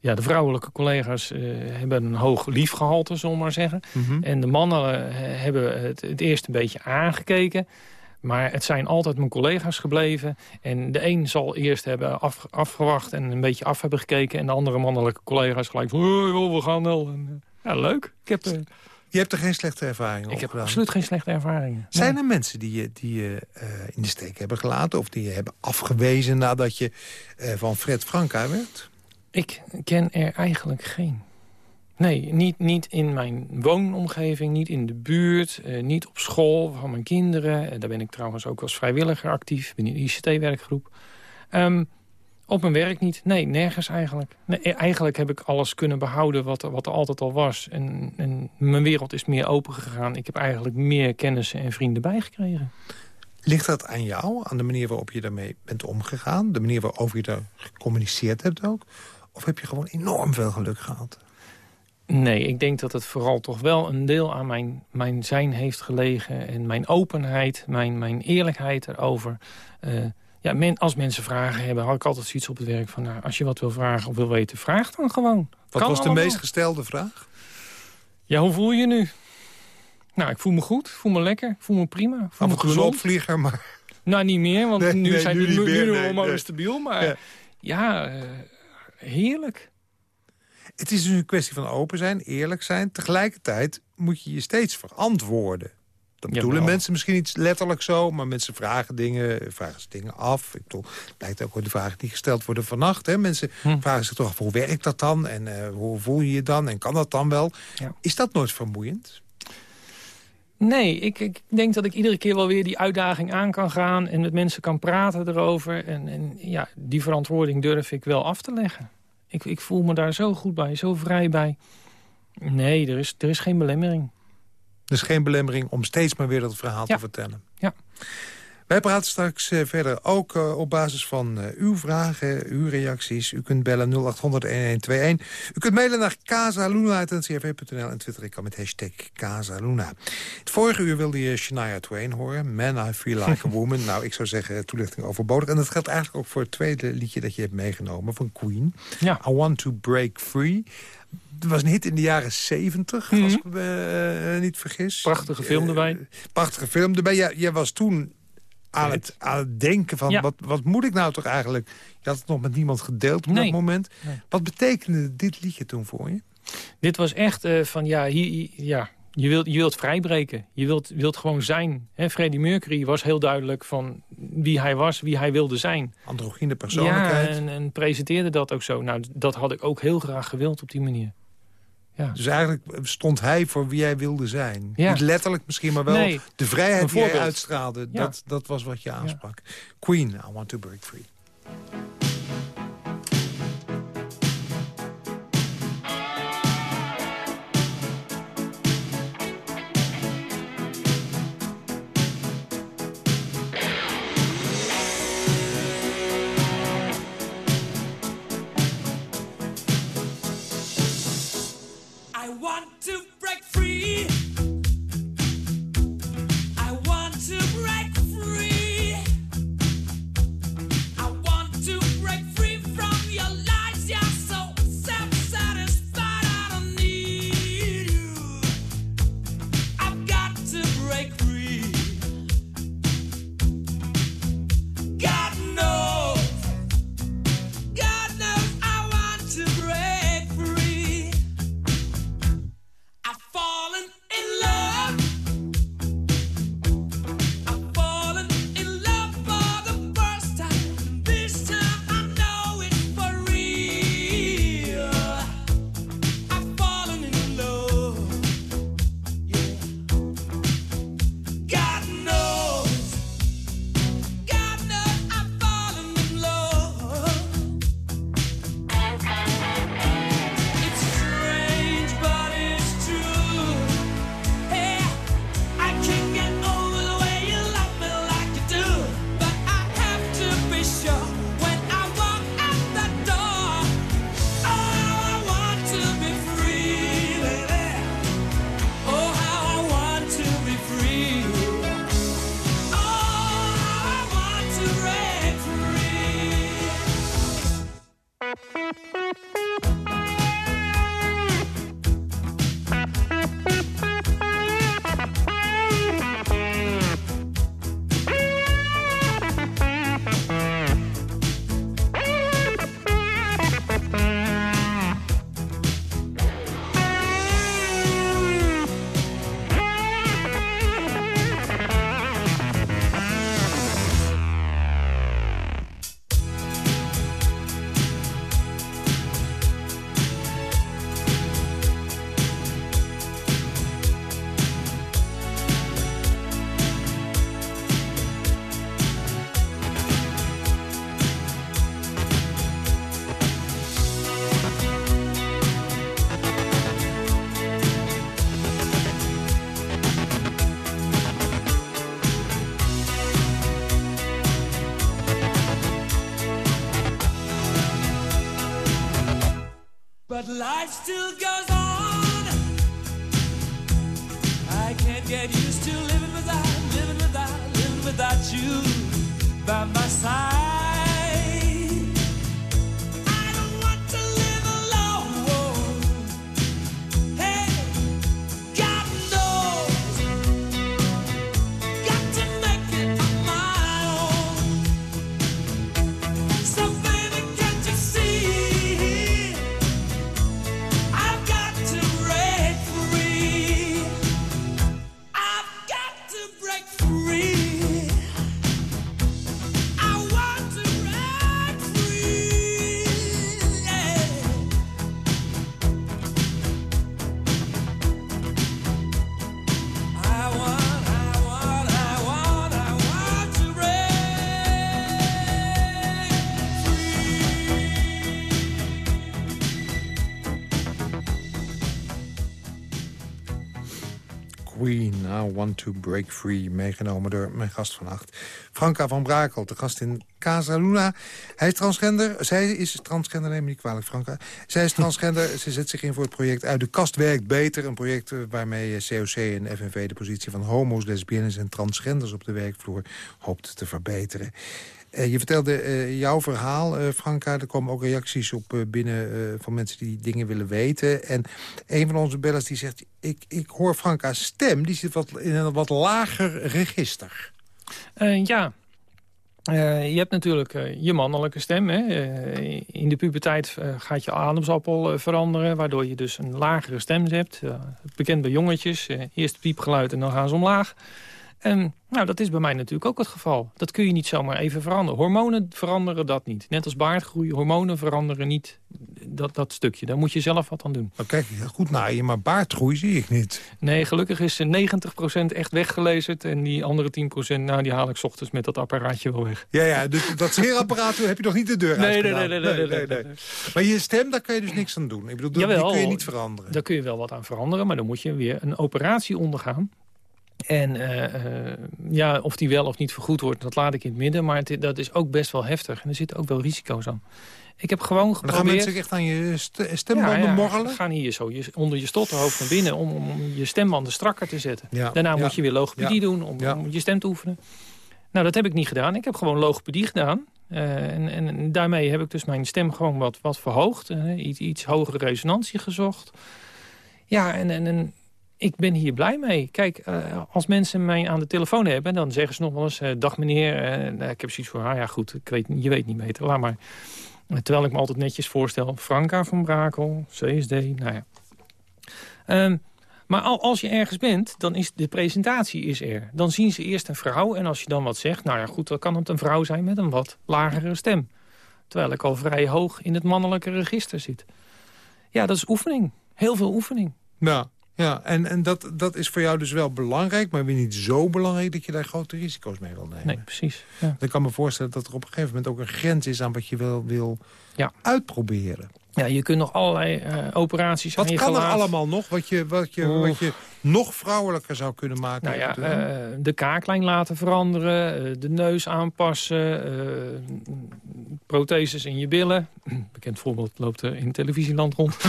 ja, de vrouwelijke collega's eh, hebben een hoog liefgehalte, zullen we maar zeggen. En de mannen eh, hebben het, het eerst een beetje aangekeken. Maar het zijn altijd mijn collega's gebleven. En de een zal eerst hebben af, afgewacht en een beetje af hebben gekeken. En de andere mannelijke collega's gelijk van, "Oh, we gaan wel. En, eh, ja, leuk. Ik heb, Je hebt er geen slechte ervaringen ik heb absoluut geen slechte ervaringen. Zijn Nee. er mensen die je, die je in de steek hebben gelaten... of die je hebben afgewezen nadat je van Fred Franka werd? Ik ken er eigenlijk geen. Nee, niet, niet in mijn woonomgeving, niet in de buurt, eh, niet op school van mijn kinderen. Eh, daar ben ik trouwens ook als vrijwilliger actief, binnen de ICT-werkgroep. Ehm, op mijn werk niet. Nee, nergens eigenlijk. Nee, eh, eigenlijk heb ik alles kunnen behouden wat, wat er altijd al was. En, en mijn wereld is meer open gegaan. Ik heb eigenlijk meer kennissen en vrienden bijgekregen. Ligt dat aan jou, aan de manier waarop je daarmee bent omgegaan? De manier waarover je daar gecommuniceerd hebt ook? Of heb je gewoon enorm veel geluk gehad? Nee, ik denk dat het vooral toch wel een deel aan mijn, mijn zijn heeft gelegen. En mijn openheid, mijn, mijn eerlijkheid erover. Eh, ja, men, als mensen vragen hebben, had ik altijd zoiets op het werk van... Nou, als je wat wil vragen of wil weten, vraag dan gewoon. Wat Kan was de meest gestelde vraag? Ja, hoe voel je je nu? Nou, ik voel me goed, voel me lekker, voel me prima. ik Voel Af me toe een gezond. opvlieger, maar... Nou, niet meer, want Nee, nu nee, zijn nu de nee, nee. stabiel. Maar Ja. ja, eh, heerlijk. Het is dus een kwestie van open zijn, eerlijk zijn. Tegelijkertijd moet je je steeds verantwoorden. Dat bedoelen mensen misschien niet letterlijk zo... maar mensen vragen dingen, vragen ze dingen af. Ik bedoel, het blijkt ook uit de vragen die gesteld worden vannacht. Hè. Mensen Hm. vragen zich toch af, hoe werkt dat dan? En eh, hoe voel je je dan? En kan dat dan wel? Ja. Is dat nooit vermoeiend? Nee, ik, ik denk dat ik iedere keer wel weer die uitdaging aan kan gaan... en met mensen kan praten erover. En, en ja, die verantwoording durf ik wel af te leggen. Ik, ik voel me daar zo goed bij, zo vrij bij. Nee, er is, er is geen belemmering. Dus geen belemmering om steeds maar weer dat verhaal Ja. te vertellen. Ja. Wij praten straks uh, verder ook uh, op basis van uh, uw vragen, uw reacties. U kunt bellen 0800-1121. U kunt mailen naar casaluna.ncrv.nl en twitter ik kan met hashtag Casaluna. Het vorige uur wilde je Shania Twain horen. Man, I Feel Like a Woman. nou, ik zou zeggen toelichting overbodig. En dat geldt eigenlijk ook voor het tweede liedje dat je hebt meegenomen van Queen. Ja. I Want to Break Free. Het was een hit in de jaren 70, als ik me uh, niet vergis. Prachtige film erbij. Prachtige film erbij. Jij, jij was toen aan het, aan het denken van... Ja. Wat, wat moet ik nou toch eigenlijk... Je had het nog met niemand gedeeld op Nee. dat moment. Nee. Wat betekende dit liedje toen voor je? Dit was echt uh, van, ja, hier, hier- ja je, wilt, je wilt vrijbreken. Je wilt, wilt gewoon zijn. Hè, Freddie Mercury was heel duidelijk van wie hij was, wie hij wilde zijn. Androgyne Ja, persoonlijkheid. en, en presenteerde dat ook zo. Nou, dat had ik ook heel graag gewild op die manier. Ja. Dus eigenlijk stond hij voor wie hij wilde zijn. Ja. Niet letterlijk misschien, maar wel Nee, de vrijheid die hij uitstraalde. Ja. Dat, dat was wat je aansprak. Queen, I Want to Break Free. Want to Break Free, meegenomen door mijn gast vannacht. Franka van Brakel, de gast in Casa Luna. Hij is transgender, zij is transgender, neem me niet kwalijk Franka. Zij is transgender, ze zet zich in voor het project Uit de Kast Werkt Beter. Een project waarmee COC en FNV de positie van homo's, lesbiennes en transgenders op de werkvloer hoopt te verbeteren. Eh, je vertelde eh, jouw verhaal, eh, Franka. Er komen ook reacties op binnen van mensen die dingen willen weten. En een van onze bellers die zegt... ik, ik hoor Franka's stem, die zit wat, in een wat lager register. Ja. Je hebt natuurlijk je mannelijke stem. Hè. In de puberteit gaat je ademsappel veranderen... waardoor je dus een lagere stem hebt. Bekend bij jongetjes. eerst piepgeluid en dan gaan ze omlaag. En nou, dat is bij mij natuurlijk ook het geval. Dat kun je niet zomaar even veranderen. Hormonen veranderen dat niet. Net als baardgroei, hormonen veranderen niet dat, dat stukje. Daar moet je zelf wat aan doen. Nou kijk ik goed naar je, maar baardgroei zie ik niet. Nee, gelukkig is eh, 90% echt weggelezerd. En die andere 10%, nou, die haal ik 's ochtends met dat apparaatje wel weg. Ja, ja, dus dat scheerapparaat heb je nog niet de deur Nee, nee, nee, nee, nee, nee, nee, nee. Maar je stem, daar kan je dus niks aan doen. Ik bedoel, die Jawel. kun je niet veranderen. Daar kun je wel wat aan veranderen, maar dan moet je weer een operatie ondergaan. En eh, eh, ja, of die wel of niet vergoed wordt, dat laat ik in het midden. Maar het, dat is ook best wel heftig. En er zitten ook wel risico's aan. Ik heb gewoon Maar dan gaan geprobeerd... mensen echt aan je st- stembanden ja, ja, morrelen? gaan hier zo je, onder je stotterhoofd naar binnen om, om je stembanden strakker te zetten. Ja, Daarna moet je weer logopedie doen om, je stem te oefenen. Nou, dat heb ik niet gedaan. Ik heb gewoon logopedie gedaan. Eh, en, en daarmee heb ik dus mijn stem gewoon wat, wat verhoogd. eh, iets, iets hogere resonantie gezocht. Ja, en, en, en ik ben hier blij mee. Kijk, eh, als mensen mij aan de telefoon hebben... dan zeggen ze nog wel eens, eh, dag meneer. nou, ik heb zoiets van, ah ja goed, ik weet, je weet niet beter. Laat maar. Terwijl ik me altijd netjes voorstel. Franka van Brakel, CSD, nou ja. Ehm, maar al, als je ergens bent, dan is de presentatie is er. Dan zien ze eerst een vrouw en als je dan wat zegt... nou ja, goed, dan kan het een vrouw zijn met een wat lagere stem. Terwijl ik al vrij hoog in het mannelijke register zit. Ja, dat is oefening. Heel veel oefening. Ja, ja. en, en dat, dat is voor jou dus wel belangrijk... maar weer niet zo belangrijk dat je daar grote risico's mee wil nemen. Nee, precies. Ja. Ik kan me voorstellen dat er op een gegeven moment ook een grens is... aan wat je wel wil Ja. uitproberen. Ja, je kunt nog allerlei eh, operaties Wat aan je kan er allemaal nog wat je, wat, je, wat je nog vrouwelijker zou kunnen maken? Nou ja, eh, de kaaklijn laten veranderen, eh, de neus aanpassen, protheses in je billen. Bekend voorbeeld loopt er in televisieland rond.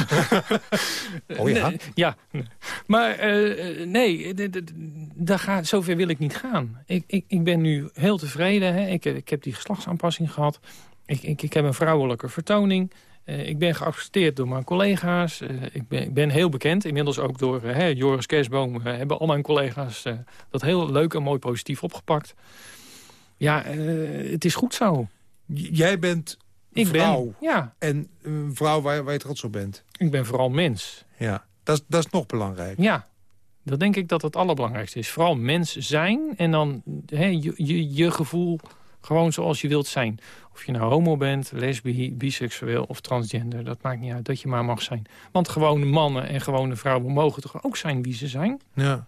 Oh ja? Nee, ja. Maar nee, daar ga, zover wil ik niet gaan. Ik, ik, ik ben nu heel tevreden. Hè. Ik, ik heb die geslachtsaanpassing gehad. Ik, ik, ik heb een vrouwelijke vertoning. Eh, ik ben geaccepteerd door mijn collega's. Eh, ik, ben, ik ben heel bekend. Inmiddels ook door eh, hè, Joris Kerstboom eh, hebben al mijn collega's dat heel leuk en mooi positief opgepakt. Ja, het is goed zo. J- Jij bent Ik vrouw ben, ja, en een vrouw waar, waar je trots op bent. ik ben vooral mens. Ja, dat, is- dat is nog belangrijk. Ja, dat denk ik dat het allerbelangrijkste is. Vooral mens zijn en dan hè, je, je, je gevoel gewoon zoals je wilt zijn. Of je nou homo bent, lesbi, biseksueel of transgender. Dat maakt niet uit dat je maar mag zijn. Want gewone mannen en gewone vrouwen mogen toch ook zijn wie ze zijn? Ja.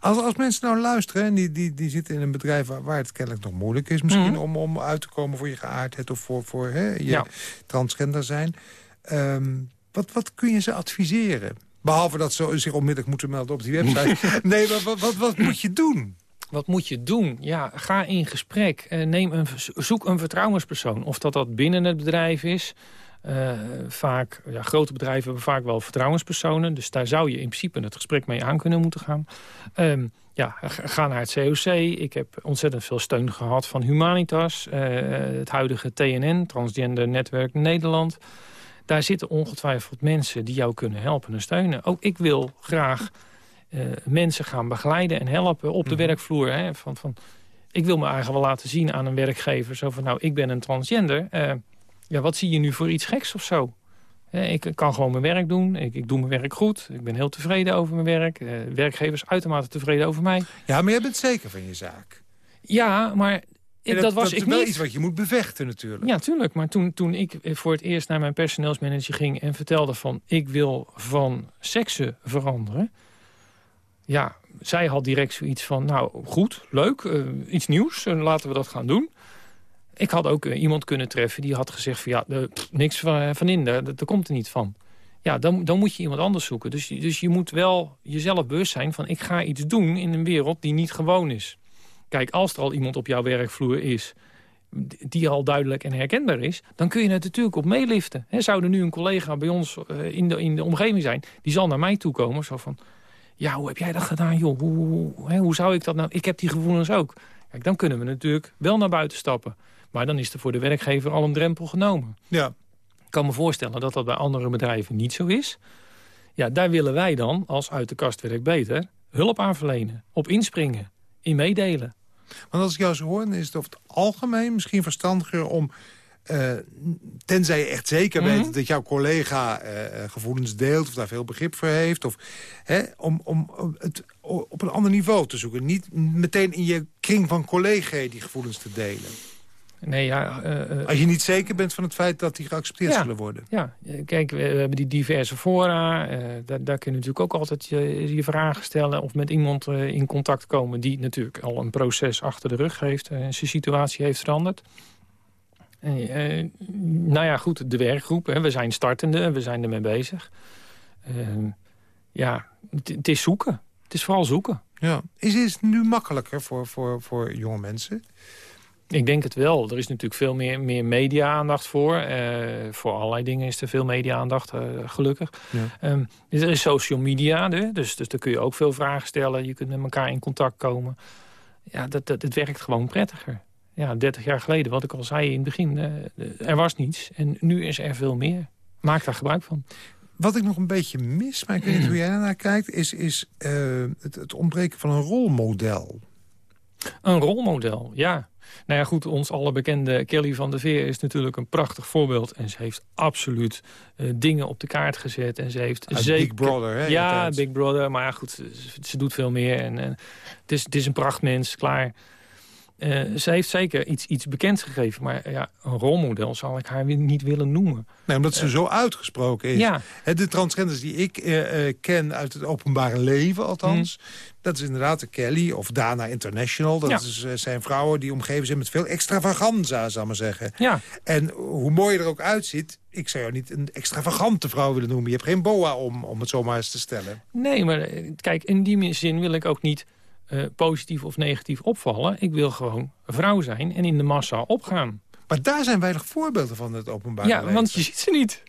Als, als mensen nou luisteren en die, die, die zitten in een bedrijf... Waar, waar het kennelijk nog moeilijk is misschien... Mhm. om, om uit te komen voor je geaardheid of voor, voor hè, je Ja. transgender zijn. Ehm, wat, wat kun je ze adviseren? Behalve dat ze zich onmiddellijk moeten melden op die website. nee, maar wat, wat, wat moet je doen? Wat moet je doen? Ja, ga in gesprek. Eh, neem een, zoek een vertrouwenspersoon. Of dat dat binnen het bedrijf is. Eh, vaak, ja, grote bedrijven hebben vaak wel vertrouwenspersonen. Dus daar zou je in principe het gesprek mee aan kunnen moeten gaan. Ehm, ja, ga naar het COC. Ik heb ontzettend veel steun gehad van Humanitas. eh, het huidige TNN, Transgender Netwerk Nederland. Daar zitten ongetwijfeld mensen die jou kunnen helpen en steunen. Ook ik wil graag mensen gaan begeleiden en helpen op de Mhm. werkvloer. Hè, van, van, ik wil me eigenlijk wel laten zien aan een werkgever. Zo van, nou, ik ben een transgender. eh, ja, wat zie je nu voor iets geks of zo? Ik kan gewoon mijn werk doen. Ik, ik doe mijn werk goed. Ik ben heel tevreden over mijn werk. Eh, werkgevers uitermate tevreden over mij. Ja, maar jij bent zeker van je zaak. Ja, maar ik, dat, was dat ik is wel niet. iets wat je moet bevechten natuurlijk. Ja, tuurlijk. Maar toen, toen ik voor het eerst naar mijn personeelsmanager ging... en vertelde van, ik wil van seksen veranderen... ja, zij had direct zoiets van, nou, goed, leuk, eh, iets nieuws, eh, laten we dat gaan doen. Ik had ook eh, iemand kunnen treffen die had gezegd van, ja, niks van, van in, daar, daar komt er niet van. ja, dan, dan moet je iemand anders zoeken. Dus, dus je moet wel jezelf bewust zijn van... ik ga iets doen in een wereld die niet gewoon is. Kijk, als er al iemand op jouw werkvloer is... die al duidelijk en herkenbaar is... dan kun je het natuurlijk op meeliften. Hè, zou er nu een collega bij ons in, de, in de omgeving zijn... die zal naar mij toe komen, zo van... ja, hoe heb jij dat gedaan, joh? Hoe, hoe, hè, hoe zou ik dat nou... Ik heb die gevoelens ook. Kijk, dan kunnen we natuurlijk wel naar buiten stappen. Maar dan is er voor de werkgever al een drempel genomen. Ja. Ik kan me voorstellen dat dat bij andere bedrijven niet zo is. Ja, daar willen wij dan, als uit de kast werkt beter... hulp aan verlenen, op inspringen, in meedelen. Want als ik jou zo hoor, dan is het over het algemeen misschien verstandiger om... eh, tenzij je echt zeker Mhm. weet dat jouw collega eh, eh, gevoelens deelt... of daar veel begrip voor heeft, of, hè, om, om om het op een ander niveau te zoeken. Niet meteen in je kring van collega's die gevoelens te delen. Nee, ja... Als je niet zeker bent van het feit dat die geaccepteerd Ja. zullen worden. Ja, kijk, we, we hebben die diverse fora. daar, daar kun je natuurlijk ook altijd je, je vragen stellen... of met iemand in contact komen die natuurlijk al een proces achter de rug heeft... en zijn situatie heeft veranderd. Eh, nou ja, goed, de werkgroep. Hè, we zijn startende, we zijn ermee bezig. Ehm, ja, het, is zoeken. Het is vooral zoeken. Ja. Is, het nu makkelijker voor, voor, voor jonge mensen? Ik denk het wel. Er is natuurlijk veel meer, meer media-aandacht voor. Eh, voor allerlei dingen is er veel media-aandacht, eh, gelukkig. Ja. Ehm, er is social media, dus, dus daar kun je ook veel vragen stellen. Je kunt met elkaar in contact komen. Ja, dat, dat, het werkt gewoon prettiger. Ja, 30 jaar geleden, wat ik al zei in het begin, eh, er was niets. En nu is er veel meer. Maak daar gebruik van. Wat ik nog een beetje mis, maar ik weet niet hoe jij daarnaar kijkt... is, is eh, het, het ontbreken van een rolmodel. Een rolmodel, ja. Nou ja, goed, ons alle bekende Kelly van der Veer is natuurlijk een prachtig voorbeeld. En ze heeft absoluut eh, dingen op de kaart gezet. En ze heeft zeker... Big Brother, hè? Ja. Big Brother. Maar ja, goed, ze, ze doet veel meer. En, en het, is, het is een prachtmens, klaar. Eh, ze heeft zeker iets, iets bekends gegeven. Maar ja, een rolmodel zal ik haar weer niet willen noemen. Nee, omdat ze zo uitgesproken is. Ja. De transgenders die ik eh, eh, ken uit het openbare leven althans... Mhm. dat is inderdaad de Kelly of Dana International. Dat Ja. is, eh, zijn vrouwen die omgeven zijn met veel extravaganza, zal ik maar zeggen. Ja, En hoe mooi je er ook uitziet... ik zou jou niet een extravagante vrouw willen noemen. Je hebt geen boa om, om het zomaar eens te stellen. nee, maar eh, kijk, in die zin wil ik ook niet eh, positief of negatief opvallen. Ik wil gewoon vrouw zijn en in de massa opgaan. Maar daar zijn weinig voorbeelden van het openbare Ja, leven. want je ziet ze niet.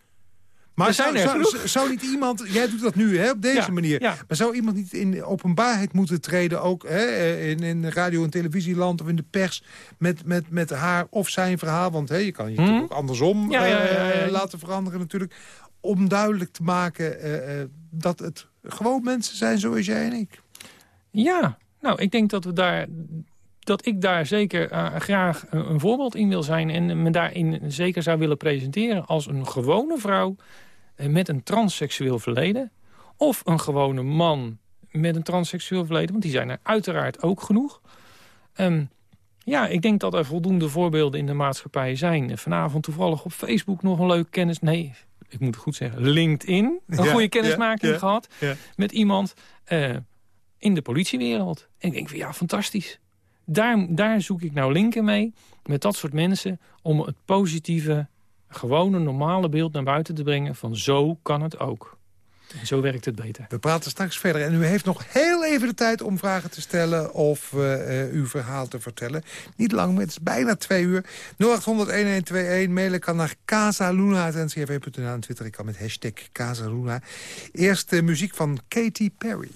Maar er zou, zijn er zou, niet iemand... Jij doet dat nu hè, op deze Ja, manier. ja. Maar zou iemand niet in openbaarheid moeten treden... ook hè, in, in radio- en televisieland of in de pers... met, met, met haar of zijn verhaal? Want hè, je kan je Hmm? natuurlijk ook andersom Ja, eh, laten veranderen natuurlijk. Om duidelijk te maken eh, dat het gewoon mensen zijn zoals jij en ik. Ja, nou, ik denk dat we daar dat ik daar zeker eh, graag een, een voorbeeld in wil zijn... en me daarin zeker zou willen presenteren als een gewone vrouw... eh, met een transseksueel verleden. Of een gewone man met een transseksueel verleden. Want die zijn er uiteraard ook genoeg. Ehm, ja, ik denk dat er voldoende voorbeelden in de maatschappij zijn. Vanavond toevallig op Facebook nog een leuke kennis... Nee, ik moet het goed zeggen, LinkedIn. Een Ja, goede kennismaking ja, gehad met iemand eh, in de politiewereld. En ik denk van ja, fantastisch. Daar, daar zoek ik nou linken mee met dat soort mensen... om het positieve, gewone, normale beeld naar buiten te brengen... van zo kan het ook. En zo werkt het beter. We praten straks verder. En u heeft nog heel even de tijd om vragen te stellen... of eh, eh, uw verhaal te vertellen. Niet lang, het is bijna twee uur. 0800-1121. Mailen kan naar casaluna.ncrv.nl. En Twitter ik kan met hashtag Casaluna. Eerst de muziek van Katy Perry.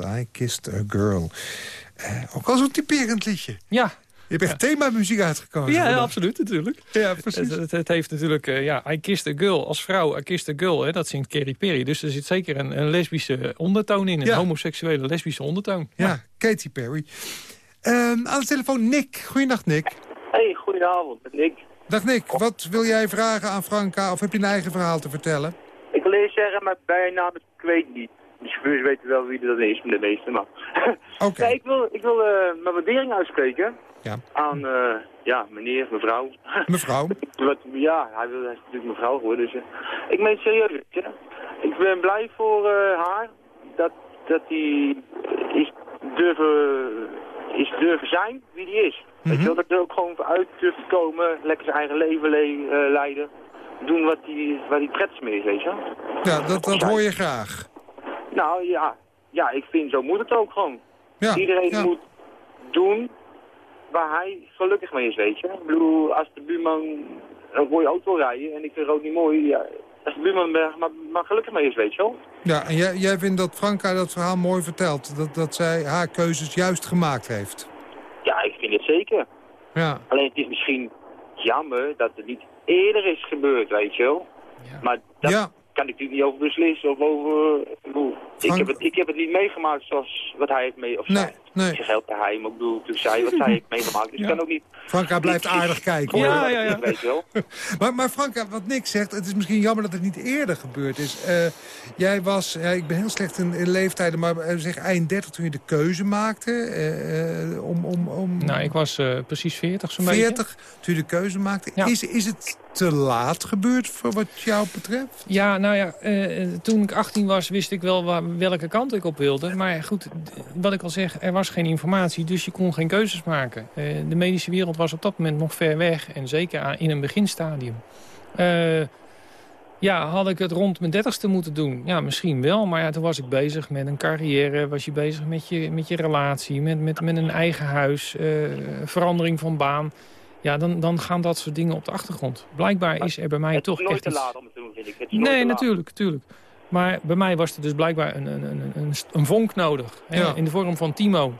I Kissed a Girl. Eh, ook al zo'n typerend liedje. Ja, Je hebt echt themamuziek uitgekozen. ja, vandaag. absoluut, natuurlijk. Ja, precies. Het, het, het heeft natuurlijk, eh, ja, I kissed a girl als vrouw, I kissed a girl, hè, dat zingt Katy Perry. Dus er zit zeker een, een lesbische ondertoon in, een Ja. homoseksuele lesbische ondertoon. Ja, Katy Perry. Ehm, aan de telefoon Nick. Goeiedag Nick. Hey, goedenavond, met Nick. Dag Nick, wat wil jij vragen aan Franka of heb je een eigen verhaal te vertellen? Ik wil eerst zeggen, mijn bijnaam is ik weet niet. De chauffeurs weten wel wie dat is, de meeste, maar... Oké. Nee, ik wil, ik wil eh, mijn waardering uitspreken Ja. aan, eh, ja, meneer, mevrouw. Mevrouw. Wat, ja, hij, wil, hij is natuurlijk mevrouw geworden, dus... eh, ik meen serieus, weet je. Ik ben blij voor haar dat, dat hij is durven, is durven zijn wie hij is. Weet je wel, dat er ook gewoon uit durft komen, lekker zijn eigen leven le- leiden. Doen wat hij, wat hij prettig mee is, weet je wel. Ja, dat, dat hoor je graag. Nou ja, ja, ik vind zo moet het ook gewoon. Ja, Iedereen ja. moet doen waar hij gelukkig mee is, weet je. Ik bedoel, als de buurman een mooie auto rijden en ik vind rood niet mooi, ja, als de buurman maar, maar gelukkig mee is, weet je wel. Ja, en jij, jij vindt dat Franka dat verhaal mooi vertelt. Dat, dat zij haar keuzes juist gemaakt heeft. Ja, ik vind het zeker. Ja, Alleen het is misschien jammer dat het niet eerder is gebeurd, weet je wel. Maar dat Ja. Kan ik natuurlijk niet over beslissen of over... ik bedoel, Ik heb, het, ik heb het niet meegemaakt zoals wat hij heeft mee... Of Nee, zij. nee. Ik zeg heel geheim, ik bedoel, toen zij wat zij heeft meegemaakt. Dus ik kan ook niet... Franka blijft aardig kijken. Ja, hoor. ja, ja. Weet je wel. Maar, maar Franka, wat Nick zegt, het is misschien jammer dat het niet eerder gebeurd is. Eh, jij was, ja, ik ben heel slecht in, in leeftijden, maar eh, zeg eind 30 toen je de keuze maakte. eh, eh, om, om, om Nou, ik was eh, precies 40 zo'n beetje. 40 toen je de keuze maakte. Ja. Is, is het te laat gebeurd voor wat jou betreft? Ja, nou ja, eh, toen ik 18 was wist ik wel waar, welke kant ik op wilde. Maar goed, wat ik al zeg, er was geen informatie, dus je kon geen keuzes maken. Eh, de medische wereld was op dat moment nog ver weg en zeker in een beginstadium. Eh, ja, had ik het rond mijn dertigste moeten doen? Ja, misschien wel, maar ja, toen was ik bezig met een carrière. Was je bezig met je, met je relatie, met, met, met een eigen huis, verandering van baan. Ja, dan, dan gaan dat soort dingen op de achtergrond. Blijkbaar is er bij mij Het toch is nooit echt te iets... laat om het te doen, vind ik. Het Nee, te natuurlijk, natuurlijk. Maar bij mij was er dus blijkbaar een, een, een, een, een vonk nodig. Hè, Ja. In de vorm van Timo.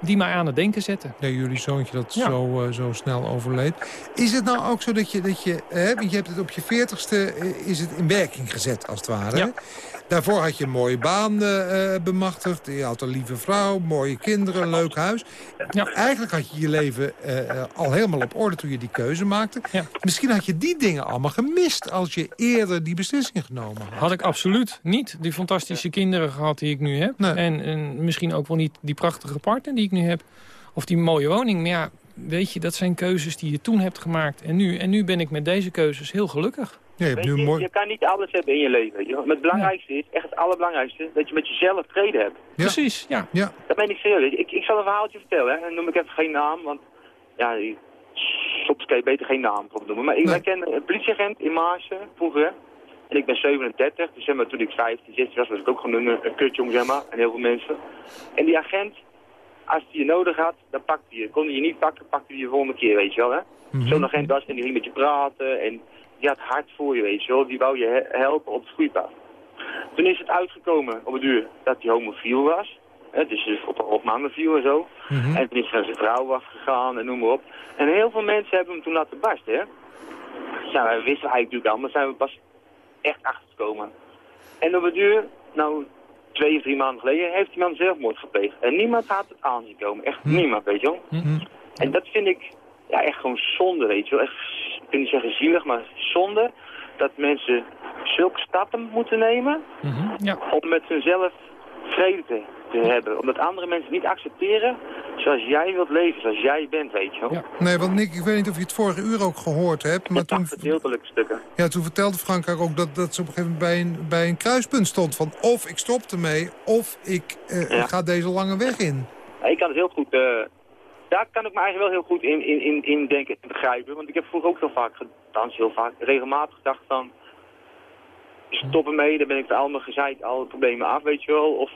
Die mij aan het denken zette. Ja, jullie zoontje dat Ja. zo, eh, zo snel overleed. Is het nou ook zo dat je, dat je hè, want je hebt het op je veertigste eh, is het in werking gezet als het ware. Ja. Daarvoor had je een mooie baan eh, bemachtigd. Je had een lieve vrouw, mooie kinderen, een leuk huis. Ja. Eigenlijk had je je leven eh, al helemaal op orde toen je die keuze maakte. Ja. Misschien had je die dingen allemaal gemist als je eerder die beslissing genomen had. Had ik absoluut niet die fantastische kinderen gehad die ik nu heb. Nee. En, en misschien ook wel niet die prachtige partner die ik nu heb. Of die mooie woning. Maar ja, weet je, dat zijn keuzes die je toen hebt gemaakt. En nu, en nu ben ik met deze keuzes heel gelukkig. Ja, je hebt Weet nu je, een mooi... je kan niet alles hebben in je leven. Maar het belangrijkste is, echt het allerbelangrijkste, dat je met jezelf vrede hebt. Ja. Precies, ja. Ja, Dat ben ik serieus. Ik, ik zal een verhaaltje vertellen. Hè. En noem ik even geen naam, want ja, soms kan je beter geen naam noemen. Maar ik Nee. kennen een politieagent in Maarsen vroeger. En ik ben 37, dus zeg maar, toen ik 15, 16 was, was ik ook gewoon een, een kutjong, zeg maar. En heel veel mensen. En die agent, als hij je nodig had, dan pakte hij je. Kon hij je niet pakken, pakte hij je de volgende keer, weet je wel. Hè? Mhm. Zo'n agent was en die ging met je praten en die had hart voor je, weet je wel. Die wou je he- helpen op het goede pad. Toen is het uitgekomen op het duur dat hij homofiel was. Hè, dus dus op, op mannen viel en zo. Mhm. En toen is zijn vrouw afgegaan en noem maar op. En heel veel mensen hebben hem toen laten barsten, hè. Ja, wij wisten eigenlijk natuurlijk al, maar zijn we pas echt achtergekomen. En op het duur, nou, twee of drie maanden geleden, heeft die man zelfmoord gepleegd. En niemand had het aanzien komen. Echt niemand, weet je wel. Mhm. En dat vind ik ja, echt gewoon zonde, weet je wel. Echt, ik wil niet zeggen zielig, maar zonde dat mensen zulke stappen moeten nemen Mhm, Ja. om met zichzelf vrede te, te hebben. Omdat andere mensen niet accepteren zoals jij wilt leven, zoals jij bent, weet je wel. Ja. Nee, want Nick, ik weet niet of je het vorige uur ook gehoord hebt... maar toen, gedeeltelijke stukken. ja, toen vertelde Frank ook dat, dat ze op een gegeven moment bij een, bij een kruispunt stond... van of ik stop ermee, of ik eh, Ja. ga deze lange weg in. Ja, ik kan het heel goed, eh, daar kan ik me eigenlijk wel heel goed in, in, in, in denken en begrijpen. Want ik heb vroeger ook heel vaak heel vaak, regelmatig gedacht van... Stop ermee, dan ben ik van al mijn gezeik, alle problemen af, weet je wel. Of,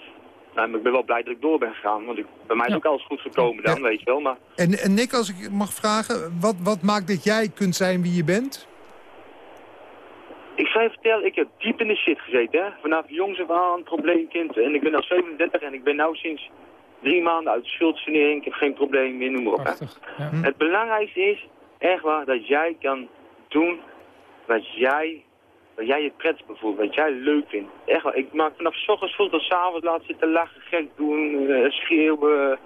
nou, ik ben wel blij dat ik door ben gegaan. Want ik, bij mij is Ja. ook alles goed gekomen dan, Ja. weet je wel. Maar En, en Nick, als ik mag vragen, wat, wat maakt dat jij kunt zijn wie je bent? ik zou je vertellen, ik heb diep in de shit gezeten, hè. Vanaf jongs af aan, probleemkind. En ik ben al 37 en ik ben nu sinds drie maanden uit de schuldsanering. Ik heb geen probleem meer, noem maar op. Prachtig. Ja. Het belangrijkste is, echt waar, dat jij kan doen wat jij, wat jij je prettig bevoelt, wat jij leuk vindt. Echt waar, ik maak vanaf 's ochtends vroeg tot 's avonds laten zitten lachen, gek doen, eh, schreeuwen.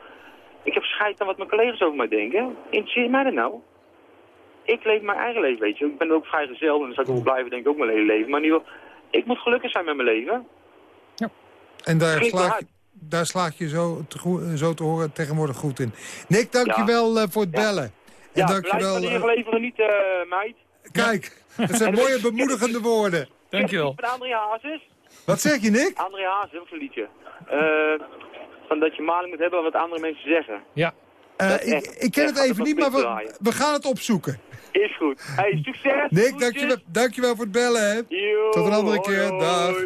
Ik heb scheid aan wat mijn collega's over mij denken. Interesseert mij dat nou? Ik leef mijn eigen leven, weet je. Ik ben ook vrijgezel en dan zal ik ook wel blijven, denk ik, ook mijn hele leven. Maar in ieder geval, ik moet gelukkig zijn met mijn leven. En daar slaag, daar slaag je zo te, zo te horen tegenwoordig goed in. Nick, dankjewel eh voor het Ja. bellen. En Ja, dankjewel... blijf eh, van leveren niet, eh meid. kijk, dat zijn mooie bemoedigende woorden. Dankjewel. Van André Hazes. Wat zeg je, Nick? André Hazes, ook zo'n liedje. Eh, van dat je maling moet hebben wat andere mensen zeggen. Ja. Eh, ik, ik ken echt het even niet, maar we, we gaan het opzoeken. Is goed. Hey, succes. Nick, dankjewel, dankjewel voor het bellen. Hè. Yo, Tot een andere hoi, keer. hoi. Dag.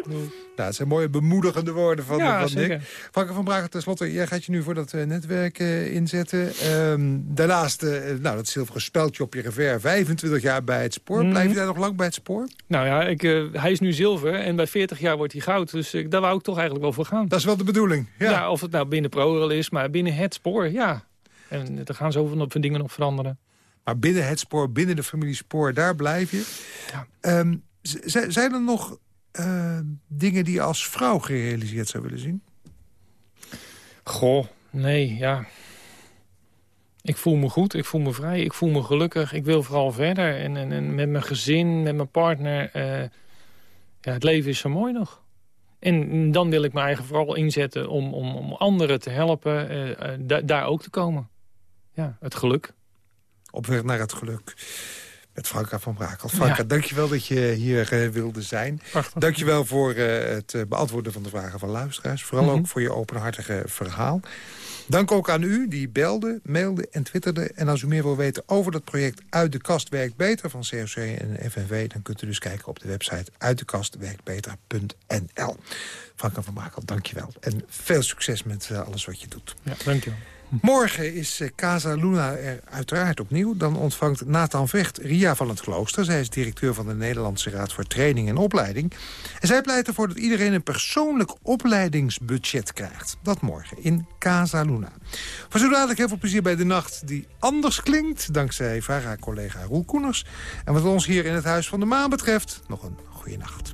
Nou, het zijn mooie bemoedigende woorden van, Ja, van. Nick. Franke van Bragen, tenslotte, jij gaat je nu voor dat eh, netwerk eh, inzetten. Ehm, daarnaast, eh, nou, dat zilveren speldje op je revers. 25 jaar bij het spoor. Mhm. Blijf je daar nog lang bij het spoor? Nou ja, ik, hij is nu zilver en bij 40 jaar wordt hij goud. Dus daar wou ik toch eigenlijk wel voor gaan. Dat is wel de bedoeling. Ja. Ja. of het nou binnen ProRail is, maar binnen het spoor, ja. En er gaan zoveel van dingen nog veranderen. Maar binnen het spoor, binnen de familie Spoor, daar blijf je. Ja. Ehm, zijn er nog eh, dingen die je als vrouw gerealiseerd zou willen zien? Goh, nee, ja. Ik voel me goed, ik voel me vrij, ik voel me gelukkig. Ik wil vooral verder. En, en, en met mijn gezin, met mijn partner. eh, ja, het leven is zo mooi nog. En dan wil ik me eigen vooral inzetten om, om, om anderen te helpen eh, da- daar ook te komen. Ja, het geluk. Op weg naar het geluk. Met Franka van Brakel. Franka, Ja. dankjewel dat je hier eh, wilde zijn. Prachtig. Dankjewel voor eh, het eh, beantwoorden van de vragen van luisteraars. Vooral Mhm. ook voor je openhartige verhaal. Dank ook aan u die belde, mailde en twitterde. En als u meer wil weten over dat project Uit de Kast Werkt Beter... van COC en FNV, dan kunt u dus kijken op de website uitdekastwerktbeter.nl. Franka van Brakel, dankjewel. En veel succes met alles wat je doet. Ja, dankjewel. Morgen is eh, Casa Luna er uiteraard opnieuw. Dan ontvangt Nathan Vecht Ria van het Klooster. Zij is directeur van de Nederlandse Raad voor Training en Opleiding. En zij pleit ervoor dat iedereen een persoonlijk opleidingsbudget krijgt. Dat morgen in Casa Luna. Voor zo dadelijk heel veel plezier bij de nacht die anders klinkt... dankzij VARA-collega Roel Koeners. En wat ons hier in het Huis van de Maan betreft, nog een goede nacht.